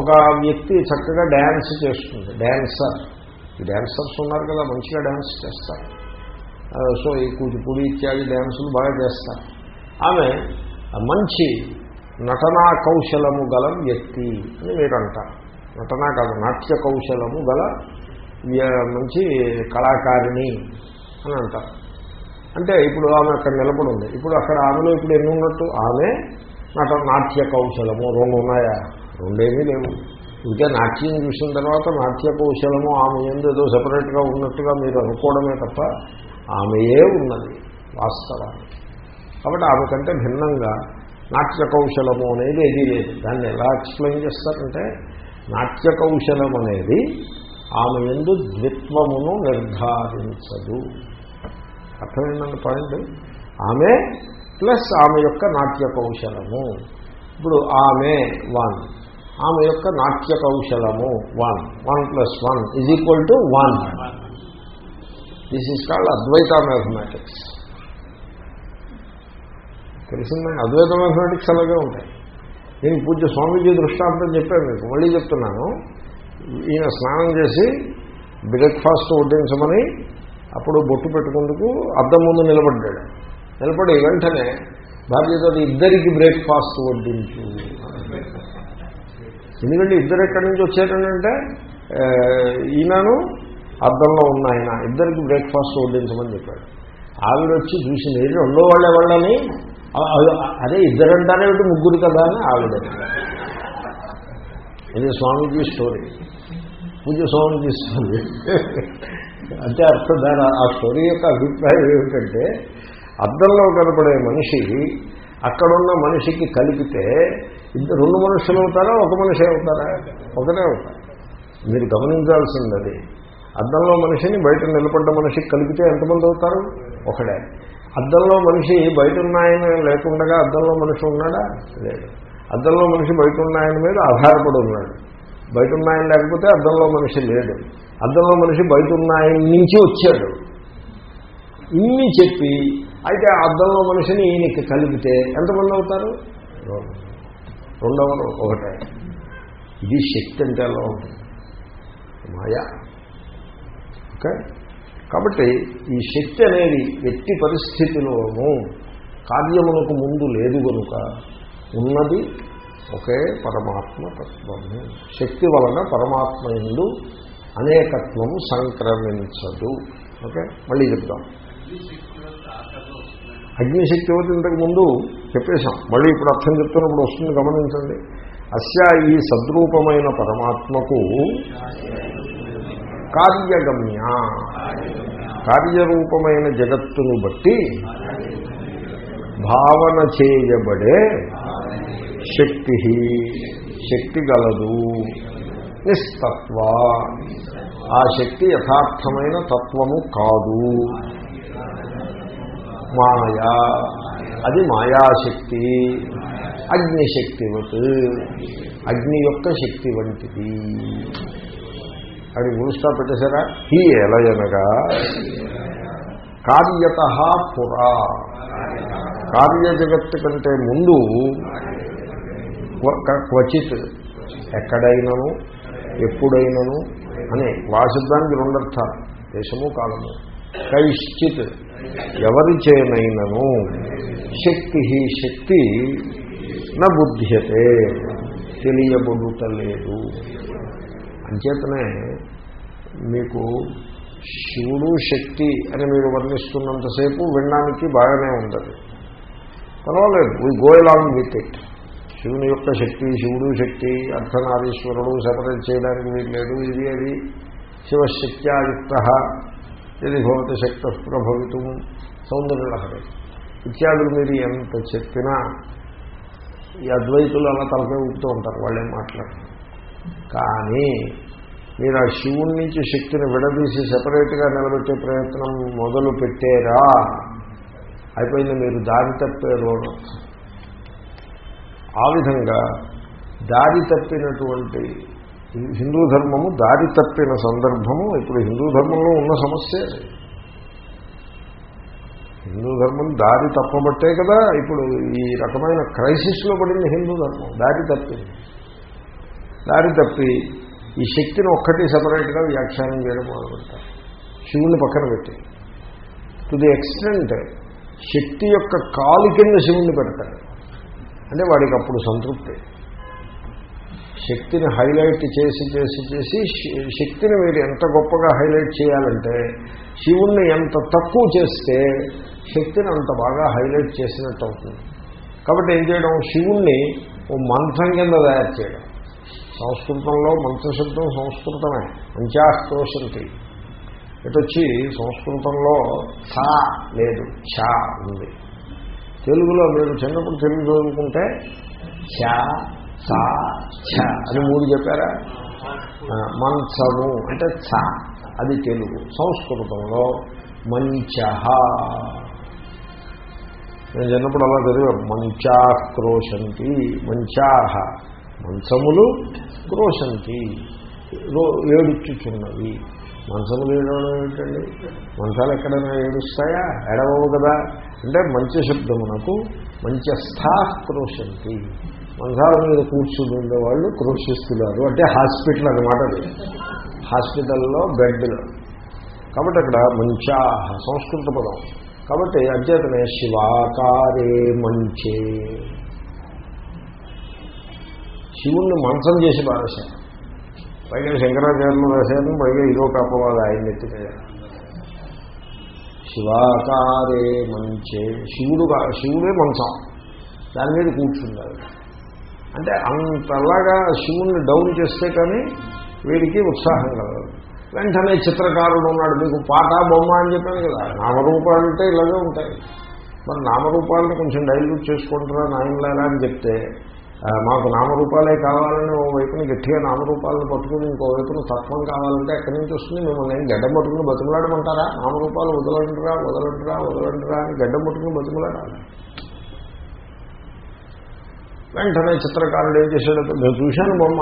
S1: ఒక వ్యక్తి చక్కగా డ్యాన్స్ చేస్తుంది. డ్యాన్సర్ ఈ డ్యాన్సర్స్ ఉన్నారు కదా మంచిగా డ్యాన్స్ చేస్తారు. సో ఈ కూచిపూడి ఇత్యాది డ్యాన్సులు బాగా చేస్తారు. ఆమె మంచి నటనా కౌశలము గల వ్యక్తి అని మీరు అంటారు నటనా కాదు నాట్య కౌశలము గల మంచి కళాకారిణి అని అంటారు అంటే ఇప్పుడు ఆమె అక్కడ నిలబడి ఉంది ఇప్పుడు అక్కడ ఆమెలో ఇప్పుడు ఎన్ని ఉన్నట్టు ఆమె నట నాట్య కౌశలము. రెండు ఉన్నాయా? రెండేమీ లేవు. ఇంకా నాట్యం చూసిన తర్వాత నాట్య కౌశలము ఆమె ఎందు ఏదో సపరేట్గా ఉన్నట్టుగా మీరు అనుకోవడమే తప్ప ఆమెయే ఉన్నది వాస్తవానికి. కాబట్టి ఆమె కంటే భిన్నంగా నాట్య కౌశలము అనేది ఏదీ లేదు. దాన్ని ఎలా ఎక్స్ప్లెయిన్ చేస్తారంటే నాట్య కౌశలం అనేది ఆమె ఎందు ద్విత్వమును నిర్ధారించదు. అర్థమైందండి పాయింట్ ఆమె ప్లస్ ఆమె యొక్క నాట్య కౌశలము ఇప్పుడు ఆమె వన్ ఆమె యొక్క నాట్య కౌశలము one one plus one is equal to one this is called Advaita mathematics తెలిసిందా అద్వైత మ్యాథమెటిక్స్ అలాగే ఉంటాయి. నేను పూజ స్వామీజీ దృష్టాంతం చెప్పాను మీకు. మళ్ళీ చెప్తున్నాను. ఈయన స్నానం చేసి బ్రేక్ఫాస్ట్ వడ్డించమని అప్పుడు బొట్టు పెట్టుకుందుకు అద్దం ముందు నిలబడ్డాడు. నిలబడి వెంటనే భార్యతో ఇద్దరికి బ్రేక్ఫాస్ట్ వడ్డించు. ఎందుకంటే ఇద్దరు ఎక్కడి నుంచి వచ్చారంటే ఈయనను అద్దంలో ఉన్న ఆయన ఇద్దరికి బ్రేక్ఫాస్ట్ వడ్డించమని చెప్పాడు. ఆవిడ వచ్చి చూసింది రెండో వాళ్ళే వాళ్ళని అదే ఇద్దరంటారే ఒకటి ముగ్గురు కదా అని ఆవిడ. ఇది స్వామీజీ స్టోరీ. పూజ స్వామీజీ స్టోరీ. అంటే అర్థం దాని ఆ స్టోరీ యొక్క అభిప్రాయం ఏమిటంటే అద్దంలో కనపడే మనిషి అక్కడున్న మనిషికి కలిపితే ఇద్దరు రెండు మనుషులు అవుతారా ఒక మనిషి అవుతారా? ఒకటే అవుతారు. మీరు గమనించాల్సింది అది అద్దంలో మనిషిని బయట నిలబడ్డ మనిషికి కలిపితే ఎంతమంది అవుతారు? ఒకడే. అద్దంలో మనిషి బయట ఉన్నాయని లేకుండా అద్దంలో మనిషి ఉన్నాడా? లేదు. అద్దంలో మనిషి బయట ఉన్నాయని మీద ఆధారపడి ఉన్నాడు. బయట ఉన్నాయని లేకపోతే అద్దంలో మనిషి లేడు. అద్దంలో మనిషి బయట ఉన్నాయని నుంచి వచ్చాడు. ఇన్ని చెప్పి అయితే అద్దంలో మనిషిని ఈయనకి కలిపితే ఎంతమంది అవుతారు? రెండు. రెండవరు ఒకటే. ఇది శక్తి అంటే ఎలా ఉంటుంది? మాయా. ఓకే? కాబట్టి ఈ శక్తి అనేది ఎట్టి పరిస్థితిలోనూ కార్యమునకు ముందు లేదు కనుక ఉన్నది ఒకే పరమాత్మ తత్వము. శక్తి వలన పరమాత్మ ఎందు అనేకత్వం సంక్రమించదు. ఓకే? మళ్ళీ చెప్తాం అగ్నిశక్తి ఒకటి ఇంతకు ముందు చెప్పేశాం. మళ్ళీ ఇప్పుడు అర్థం చెప్తున్నప్పుడు వస్తుంది గమనించండి. అస్యా ఈ సద్రూపమైన పరమాత్మకు కార్యగమ్య. కార్యరూపమైన జగత్తును బట్టి భావన చేయబడే శక్తి శక్తి గలదు. నిస్తత్వ. ఆ శక్తి యథార్థమైన తత్వము కాదు. మాయా. అది మాయాశక్తి. అగ్నిశక్తివత్ అగ్ని యొక్క శక్తి వంటిది. అది గురుస్తా పెట్టేశారా? హీ ఎలయనగా. కార్యత పురా. కార్యజగత్తు కంటే ముందు క్వచిత్. ఎక్కడైనను ఎప్పుడైనను అని వాసిద్ధానికి రెండర్థాలు. దేశము కాలము. కైశ్చిత్. ఎవరి చేనైనను. శక్తి శక్తి న బుద్ధ్యతే. తెలియబడుటలేదు అంచేతనే మీకు శివుడు శక్తి అని మీరు వర్ణిస్తున్నంతసేపు వినడానికి బాగానే ఉండదు పర్వాలేదు we go along with it శివుని యొక్క శక్తి శివుడు శక్తి అర్ధనారీశ్వరుడు సెపరేట్ చేయడానికి మీకు లేదు ఇది అది శివశక్త్యాయుక్త. ఇది భవత శక్త ప్రభవితం సౌందర్యలహరి. ఇత్యాదులు మీరు ఎంత చెప్పినా ఈ అద్వైతులు అలా తలపై ఊపుతూ ఉంటారు వాళ్ళేం మాట్లాడరు. కానీ మీరు ఆ శివుడి నుంచి శక్తిని విడదీసి సెపరేట్గా నిలబెట్టే ప్రయత్నం మొదలు పెట్టారా? అయిపోయింది మీరు దారి తప్పారు అని ఆ విధంగా దారి తప్పినటువంటి హిందూ ధర్మము దారి తప్పిన సందర్భము ఇప్పుడు హిందూ ధర్మంలో ఉన్న సమస్య హిందూ ధర్మం దారి తప్పబట్టే కదా ఇప్పుడు ఈ రకమైన క్రైసిస్లో పడింది హిందూ ధర్మం దారి తప్పింది. దారి తప్పి ఈ శక్తిని ఒక్కటి సపరేట్గా వ్యాఖ్యానం చేయడం మొదలుపెడతారు. శివుని పక్కన పెట్టి. టు ది ఎక్స్టెంట్ శక్తి యొక్క కాలు కింద శివుణ్ణి పెడతాడు అంటే వాడికి అప్పుడు సంతృప్తి. శక్తిని హైలైట్ చేసి చేసి చేసి శక్తిని మీరు ఎంత గొప్పగా హైలైట్ చేయాలంటే శివుణ్ణి ఎంత తక్కువ చేస్తే శక్తిని అంత బాగా హైలైట్ చేసినట్టు అవుతుంది. కాబట్టి ఏం చేయడం? శివుణ్ణి ఓ మంత్రం కింద తయారు చేయడం. సంస్కృతంలో మంత్రశబ్దం సంస్కృతమే పంచాక్రోశంతి ఇటొచ్చి సంస్కృతంలో సా లేదు చా ఉంది. తెలుగులో మీరు చిన్నప్పుడు తెలుగు చదువుకుంటే చా సా ఛ అని మూడు చెప్పారా? మంచము అంటే చ అది తెలుగు. సంస్కృతంలో మంచ. నేను చిన్నప్పుడు అలా చదివాను. మంచా క్రోశంతి మంచాహ మంచములు గ్రోషంతి రో- ఏడుచుచున్నవి. మంచములు ఏడవడం ఏమిటండి? మంచాలు ఎక్కడైనా ఏడుస్తాయా? ఎడవవు కదా. అంటే మంచి శబ్దమునకు మంచస్థా క్రోషంతి మంచాల మీద కూర్చుని ఉండేవాళ్ళు క్రోషిస్తున్నారు అంటే హాస్పిటల్ అనమాట అది. హాస్పిటల్లో బెడ్లు. కాబట్టి అక్కడ మంచా సంస్కృత పదం. కాబట్టి అధ్యతనే శివాకారే మంచే. శివుణ్ణి మంచం చేసి పారేశారు. పైగా శంకరాచార్యులు రాశారు పైగా ఇదో కప్పవాళ్ళు ఆయన ఎత్తిపోయారు శివాకారే మంచే శివుడు శివుడే మంచం దాని మీద కూర్చున్నారు అంటే అంతలాగా శివుణ్ణి డౌన్ చేస్తే కానీ వీడికి ఉత్సాహం కలదు. వెంటనే చిత్రకారుడు ఉన్నాడు మీకు పాట బొమ్మ అని చెప్పాను కదా. నామరూపాలు అంటే ఇలాగే ఉంటాయి. మరి నామరూపాలను కొంచెం డైల్యూట్ చేసుకుంటారా నాయనలేరా అని చెప్తే మాకు నామరూపాలే కావాలని ఓ వైపున గట్టిగా నామరూపాలను పట్టుకుని ఇంకో వైపున తత్వం కావాలంటే ఎక్కడి నుంచి వస్తుంది? మిమ్మల్ని ఏం గడ్డం పట్టుకుని బతుకులాడమంటారా నామరూపాలు వదలంటరా వదలంటరా వదలంటరా అని గడ్డం పట్టుకుని బతుకులాడాలి వెంటనే చిత్రకారుడు ఏం చేశాడు? నేను చూశాను బొమ్మ.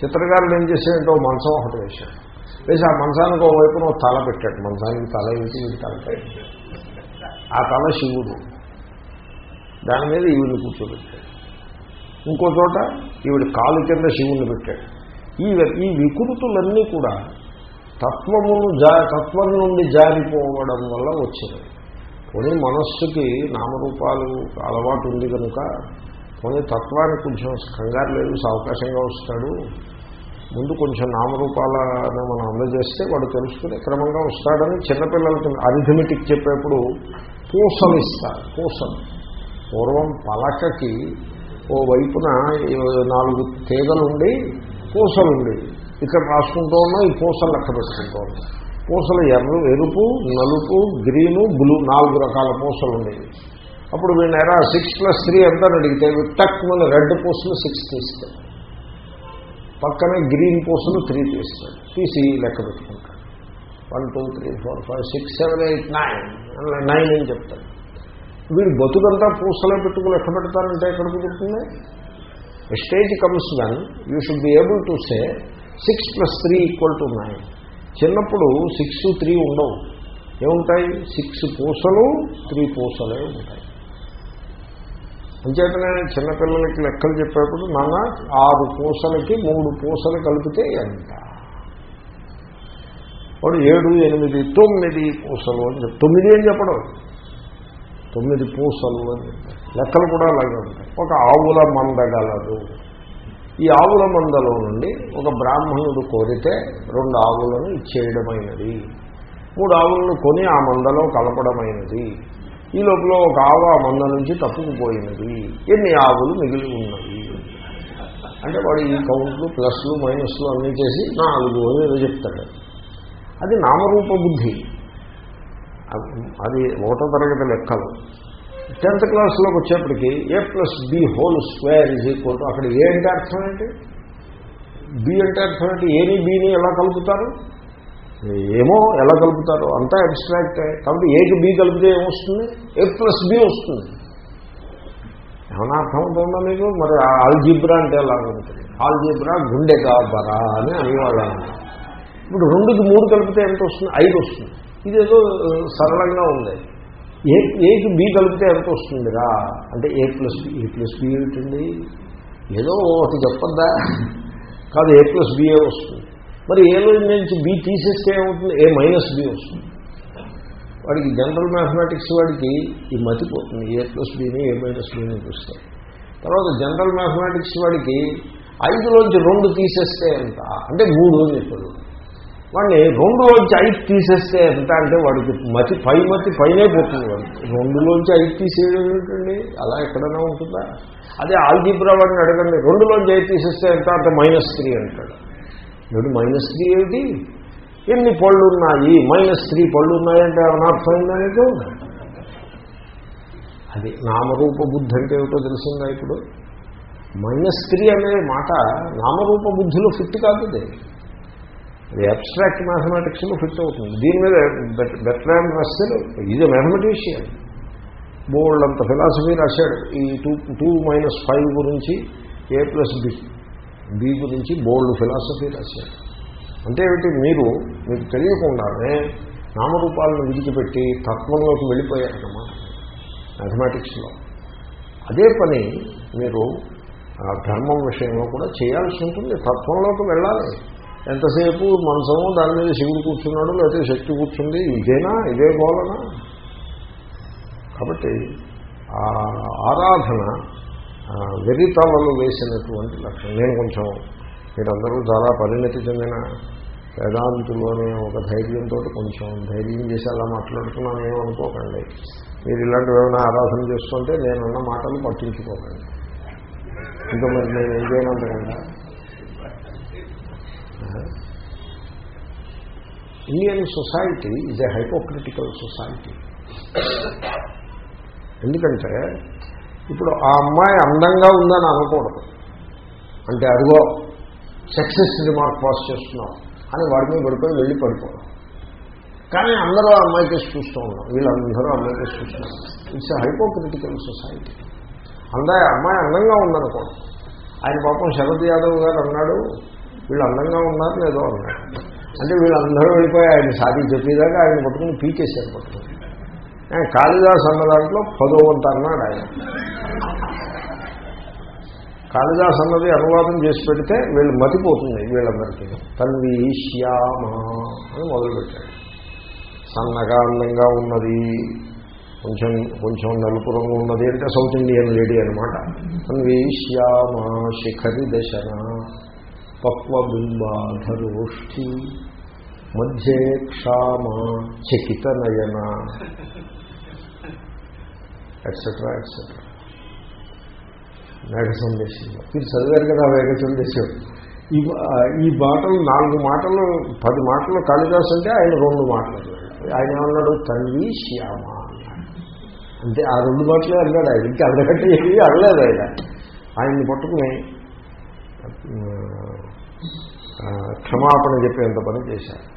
S1: చిత్రకారుడు ఏం చేశాడంటే ఓ మంచం ఒకటి వేశాడు. వేసి ఆ మంచానికి ఓ వైపున తల పెట్టాడు. మంచానికి తల ఏంటి వీడి తల ఆ తల శివుడు. దాని మీద ఈవిని కూర్చోబెట్టాడు. ఇంకో చోట ఈవిడ కాలు కింద శివుణ్ణి పెట్టాడు. ఈ ఈ వికృతులన్నీ కూడా తత్వమును జా తత్వం నుండి జారిపోవడం వల్ల వచ్చినవి. పోనీ మనస్సుకి నామరూపాలు అలవాటు ఉంది కనుక పోనీ తత్వానికి కొంచెం కంగారు లేదు అవకాశంగా వస్తాడు. ముందు కొంచెం నామరూపాలను మనం అందజేస్తే వాడు తెలుసుకుని క్రమంగా వస్తాడని చిన్నపిల్లలకి అరిథమెటిక్ చెప్పేప్పుడు పూసలు ఇస్తారు పూసలు పూర్వం పలకకి ఓ వైపున నాలుగు తీగలుండి పూసలు ఉండేవి ఇక్కడ రాసుకుంటూ ఉన్నాం ఈ పూసలు లెక్క పెట్టుకుంటూ ఉన్నాం. పూసలు ఎర్ర ఎరుపు నలుపు గ్రీను బ్లూ నాలుగు రకాల పూసలు ఉండేవి అప్పుడు వీళ్ళు ఎరా సిక్స్ ప్లస్ త్రీ ఎంత అడిగితే టక్ మన రెడ్ పూసలు సిక్స్ తీస్తాడు. పక్కనే గ్రీన్ పూసలు త్రీ తీస్తాడు. తీసి లెక్క పెట్టుకుంటాడు. One two three four five six seven eight nine. Nine అని చెప్తాడు. వీడు బతుకంతా పూసలే పెట్టుకుని లెక్క పెడతారంటే ఎక్కడ కుదురుతుంది? Stage comes one you should be able to say six plus three equal to nine చిన్నప్పుడు సిక్స్ త్రీ ఉండవు. ఏముంటాయి? సిక్స్ పూసలు త్రీ పూసలే ఉంటాయి. అంచేతనే చిన్నపిల్లలకి లెక్కలు చెప్పేప్పుడు నాన్న ఆరు పూసలకి మూడు పూసలు కలిపితే ఎంత? వాడు ఏడు ఎనిమిది తొమ్మిది పూసలు అని చెప్పి తొమ్మిది అని చెప్పడం. తొమ్మిది పూసలు అని. లెక్కలు కూడా అలాగే ఉంటాయి. ఒక ఆవుల మందగలదు ఈ ఆవుల మందలో నుండి ఒక బ్రాహ్మణుడు కోరితే రెండు ఆవులను ఇచ్చేయడమైనది. మూడు ఆవులను కొని ఆ మందలో కలపడమైనది. ఈ లోపల ఒక ఆవు ఆ మంద నుంచి తప్పుకుపోయినది. ఎన్ని ఆవులు మిగిలి ఉన్నవి? అంటే వాడు ఈ కౌంట్లు ప్లస్లు మైనస్లు అన్నీ చేసి నాలుగు అని చెప్తాడు అది నామరూప బుద్ధి అది ఒకటో తరగతి లెక్కలు. టెన్త్ క్లాస్లోకి వచ్చేప్పటికి A plus B whole square is equal to అక్కడ ఏ అంటే అర్థం ఏంటి? బి అంటే అర్థం ఏంటి? ఏని బీని ఎలా కలుపుతారు? ఏమో ఎలా కలుపుతారో? అంతా అబ్స్ట్రాక్టే కాబట్టి ఏకి బి కలిపితే ఏమొస్తుంది? ఏ ప్లస్ బి వస్తుంది. ఏమన్నా అర్థమవుతుందా మీకు మరి ఆల్జీబ్రా అంటే ఎలా ఉంటుంది? ఆల్జీబ్రా గుండెగా బరా అని అనేవాళ్ళు ఇప్పుడు రెండుకి మూడు కలిపితే ఎంత వస్తుంది? ఐదు వస్తుంది ఇదేదో సరళంగా ఉంది. ఏ ఏకి బి కలిపితే ఎంత వస్తుందిరా? అంటే A plus B A plus B ఏమిటండి? ఏదో ఒకటి చెప్పద్దా? కాదు ఏ ప్లస్ బిఏ వస్తుంది? మరి ఏలో నుంచి బి తీసేస్తే ఏమవుతుంది? ఏ మైనస్ బి వస్తుంది? వాడికి జనరల్ మ్యాథమెటిక్స్ వాడికి ఈ మతిపోతుంది ఏ ప్లస్ బీని ఏ మైనస్ బీని చూస్తాయి తర్వాత జనరల్ మ్యాథమెటిక్స్ వాడికి ఐదులోంచి రెండు తీసేస్తే ఎంత? అంటే మూడు అని చెప్పాడు. వాడిని రెండులోంచి ఐదు తీసేస్తే ఎంత అంటే వాడికి మతి పై మతి పైనే పోతుంది వాడికి రెండులోంచి ఐదు తీసేయడం ఏమిటండి? అలా ఎక్కడైనా ఉంటుందా? అదే ఆల్జీబ్రా వాడిని అడగండి. రెండులోంచి ఐదు తీసేస్తే ఎంత? అంటే మైనస్ త్రీ అంటాడు. ఏమిటి మైనస్ త్రీ ఏమిటి? ఎన్ని పళ్ళు ఉన్నాయి మైనస్ త్రీ పళ్ళు ఉన్నాయంటే అనర్థమైందా నీకు? అది నామరూప బుద్ధి అంటే ఏమిటో తెలిసిందా ఇప్పుడు? మైనస్ త్రీ అనే మాట నామరూప బుద్ధిలో ఫిట్ కాదు అది అబ్స్ట్రాక్ట్ మ్యాథమెటిక్స్లో ఫిట్ అవుతుంది. దీని మీద బెట్రాన్ రస్సెల్ ఈజ్ మ్యాథమెటిషియన్ బోల్డ్ అంత ఫిలాసఫీ రాశాడు. ఈ టూ టూ మైనస్ ఫైవ్ గురించి ఏ ప్లస్ బి బి గురించి బోల్డ్ ఫిలాసఫీ రాశాడు. అంటే ఏమిటి? మీరు మీకు తెలియకుండానే నామరూపాలను విడిచిపెట్టి తత్వంలోకి వెళ్ళిపోయారన్నమాట మ్యాథమెటిక్స్లో అదే పని మీరు ధర్మం విషయంలో కూడా చేయాల్సి ఉంటుంది. తత్వంలోకి వెళ్ళాలి. ఎంతసేపు మనసము దాని మీద శివుడు కూర్చున్నాడు లేకపోతే శక్తి కూర్చుంది? ఇదేనా? ఇదే గోలనా కాబట్టి ఆ ఆరాధన వెరితలను వేసినటువంటి లక్షణం. నేను కొంచెం మీరందరూ చాలా పరిణతి చెందిన వేదాంతులు ఒక ధైర్యంతో కొంచెం ధైర్యం చేసి అలా మాట్లాడుతున్నాను ఏమనుకోకండి మీరు ఇలాంటివి ఏమైనా ఆరాధన చేస్తుంటే నేనున్న మాటలు పట్టించుకోకండి. ఇంకా మరి నేను ఏం చేయనంతకంగా Indian society is a hypocritical society ఎందుకంటే ఇప్పుడు ఆ అమ్మాయి అందంగా ఉందని అనకూడదు. అంటే అదిగో సక్సెస్ రిమార్క్ పాస్ చేస్తున్నాం అని వాడి మీద పడిపోయి వెళ్ళి పడిపోవడం. కానీ అందరూ ఆ అమ్మాయి కేసు చూస్తూ ఉన్నాం వీళ్ళందరూ అమ్మాయి కేసు చూస్తున్నారు. ఇట్స్ హైపోక్రిటికల్ సొసైటీ అందా అమ్మాయి అందంగా ఉందనుకోండి. ఆయన పాపం శరద్ యాదవ్ గారు అన్నాడు వీళ్ళు అందంగా ఉన్నారు లేదో అన్నారు. అంటే వీళ్ళందరూ వెళ్ళిపోయి ఆయన సాధి చెప్పేదాకా ఆయన పట్టుకుని పీకేశారు పట్టుకుని. కాళిదాస్ అన్న దాంట్లో పదో వంత అన్నాడు ఆయన. కాళిదాస్ అన్నది అనువాదం చేసి పెడితే వీళ్ళు మతిపోతుంది వీళ్ళందరికీ. తన్వి శ్యామ అని మొదలుపెట్టాడు. సన్నగా అందంగా ఉన్నది కొంచెం కొంచెం నలుపు రంగు ఉన్నది అంటే సౌత్ ఇండియన్ లేడీ అనమాట తన్వి శ్యామ శిఖరి దశనా. పక్వబింబాధరుష్ఠి మధ్యే క్షామ చకిత నయన ఎట్సెట్రా ఎట్సెట్రా మేఘ సందేశంలో మీరు చదివారు కదా మేఘ సందేశం. ఈ ఈ మాటలు నాలుగు మాటలు పది మాటలు కాళిదాస్ అంటే ఆయన రెండు మాటలు ఆయన ఏమన్నాడు? తల్లి శ్యామ అంటే ఆ రెండు మాటలే అన్నాడు ఆయన. ఇంకా అడగట్టు ఏమీ అడలేదు ఆయన. ఆయన్ని పట్టుకుని క్షమాపణ చెప్పేంత పని చేశారు.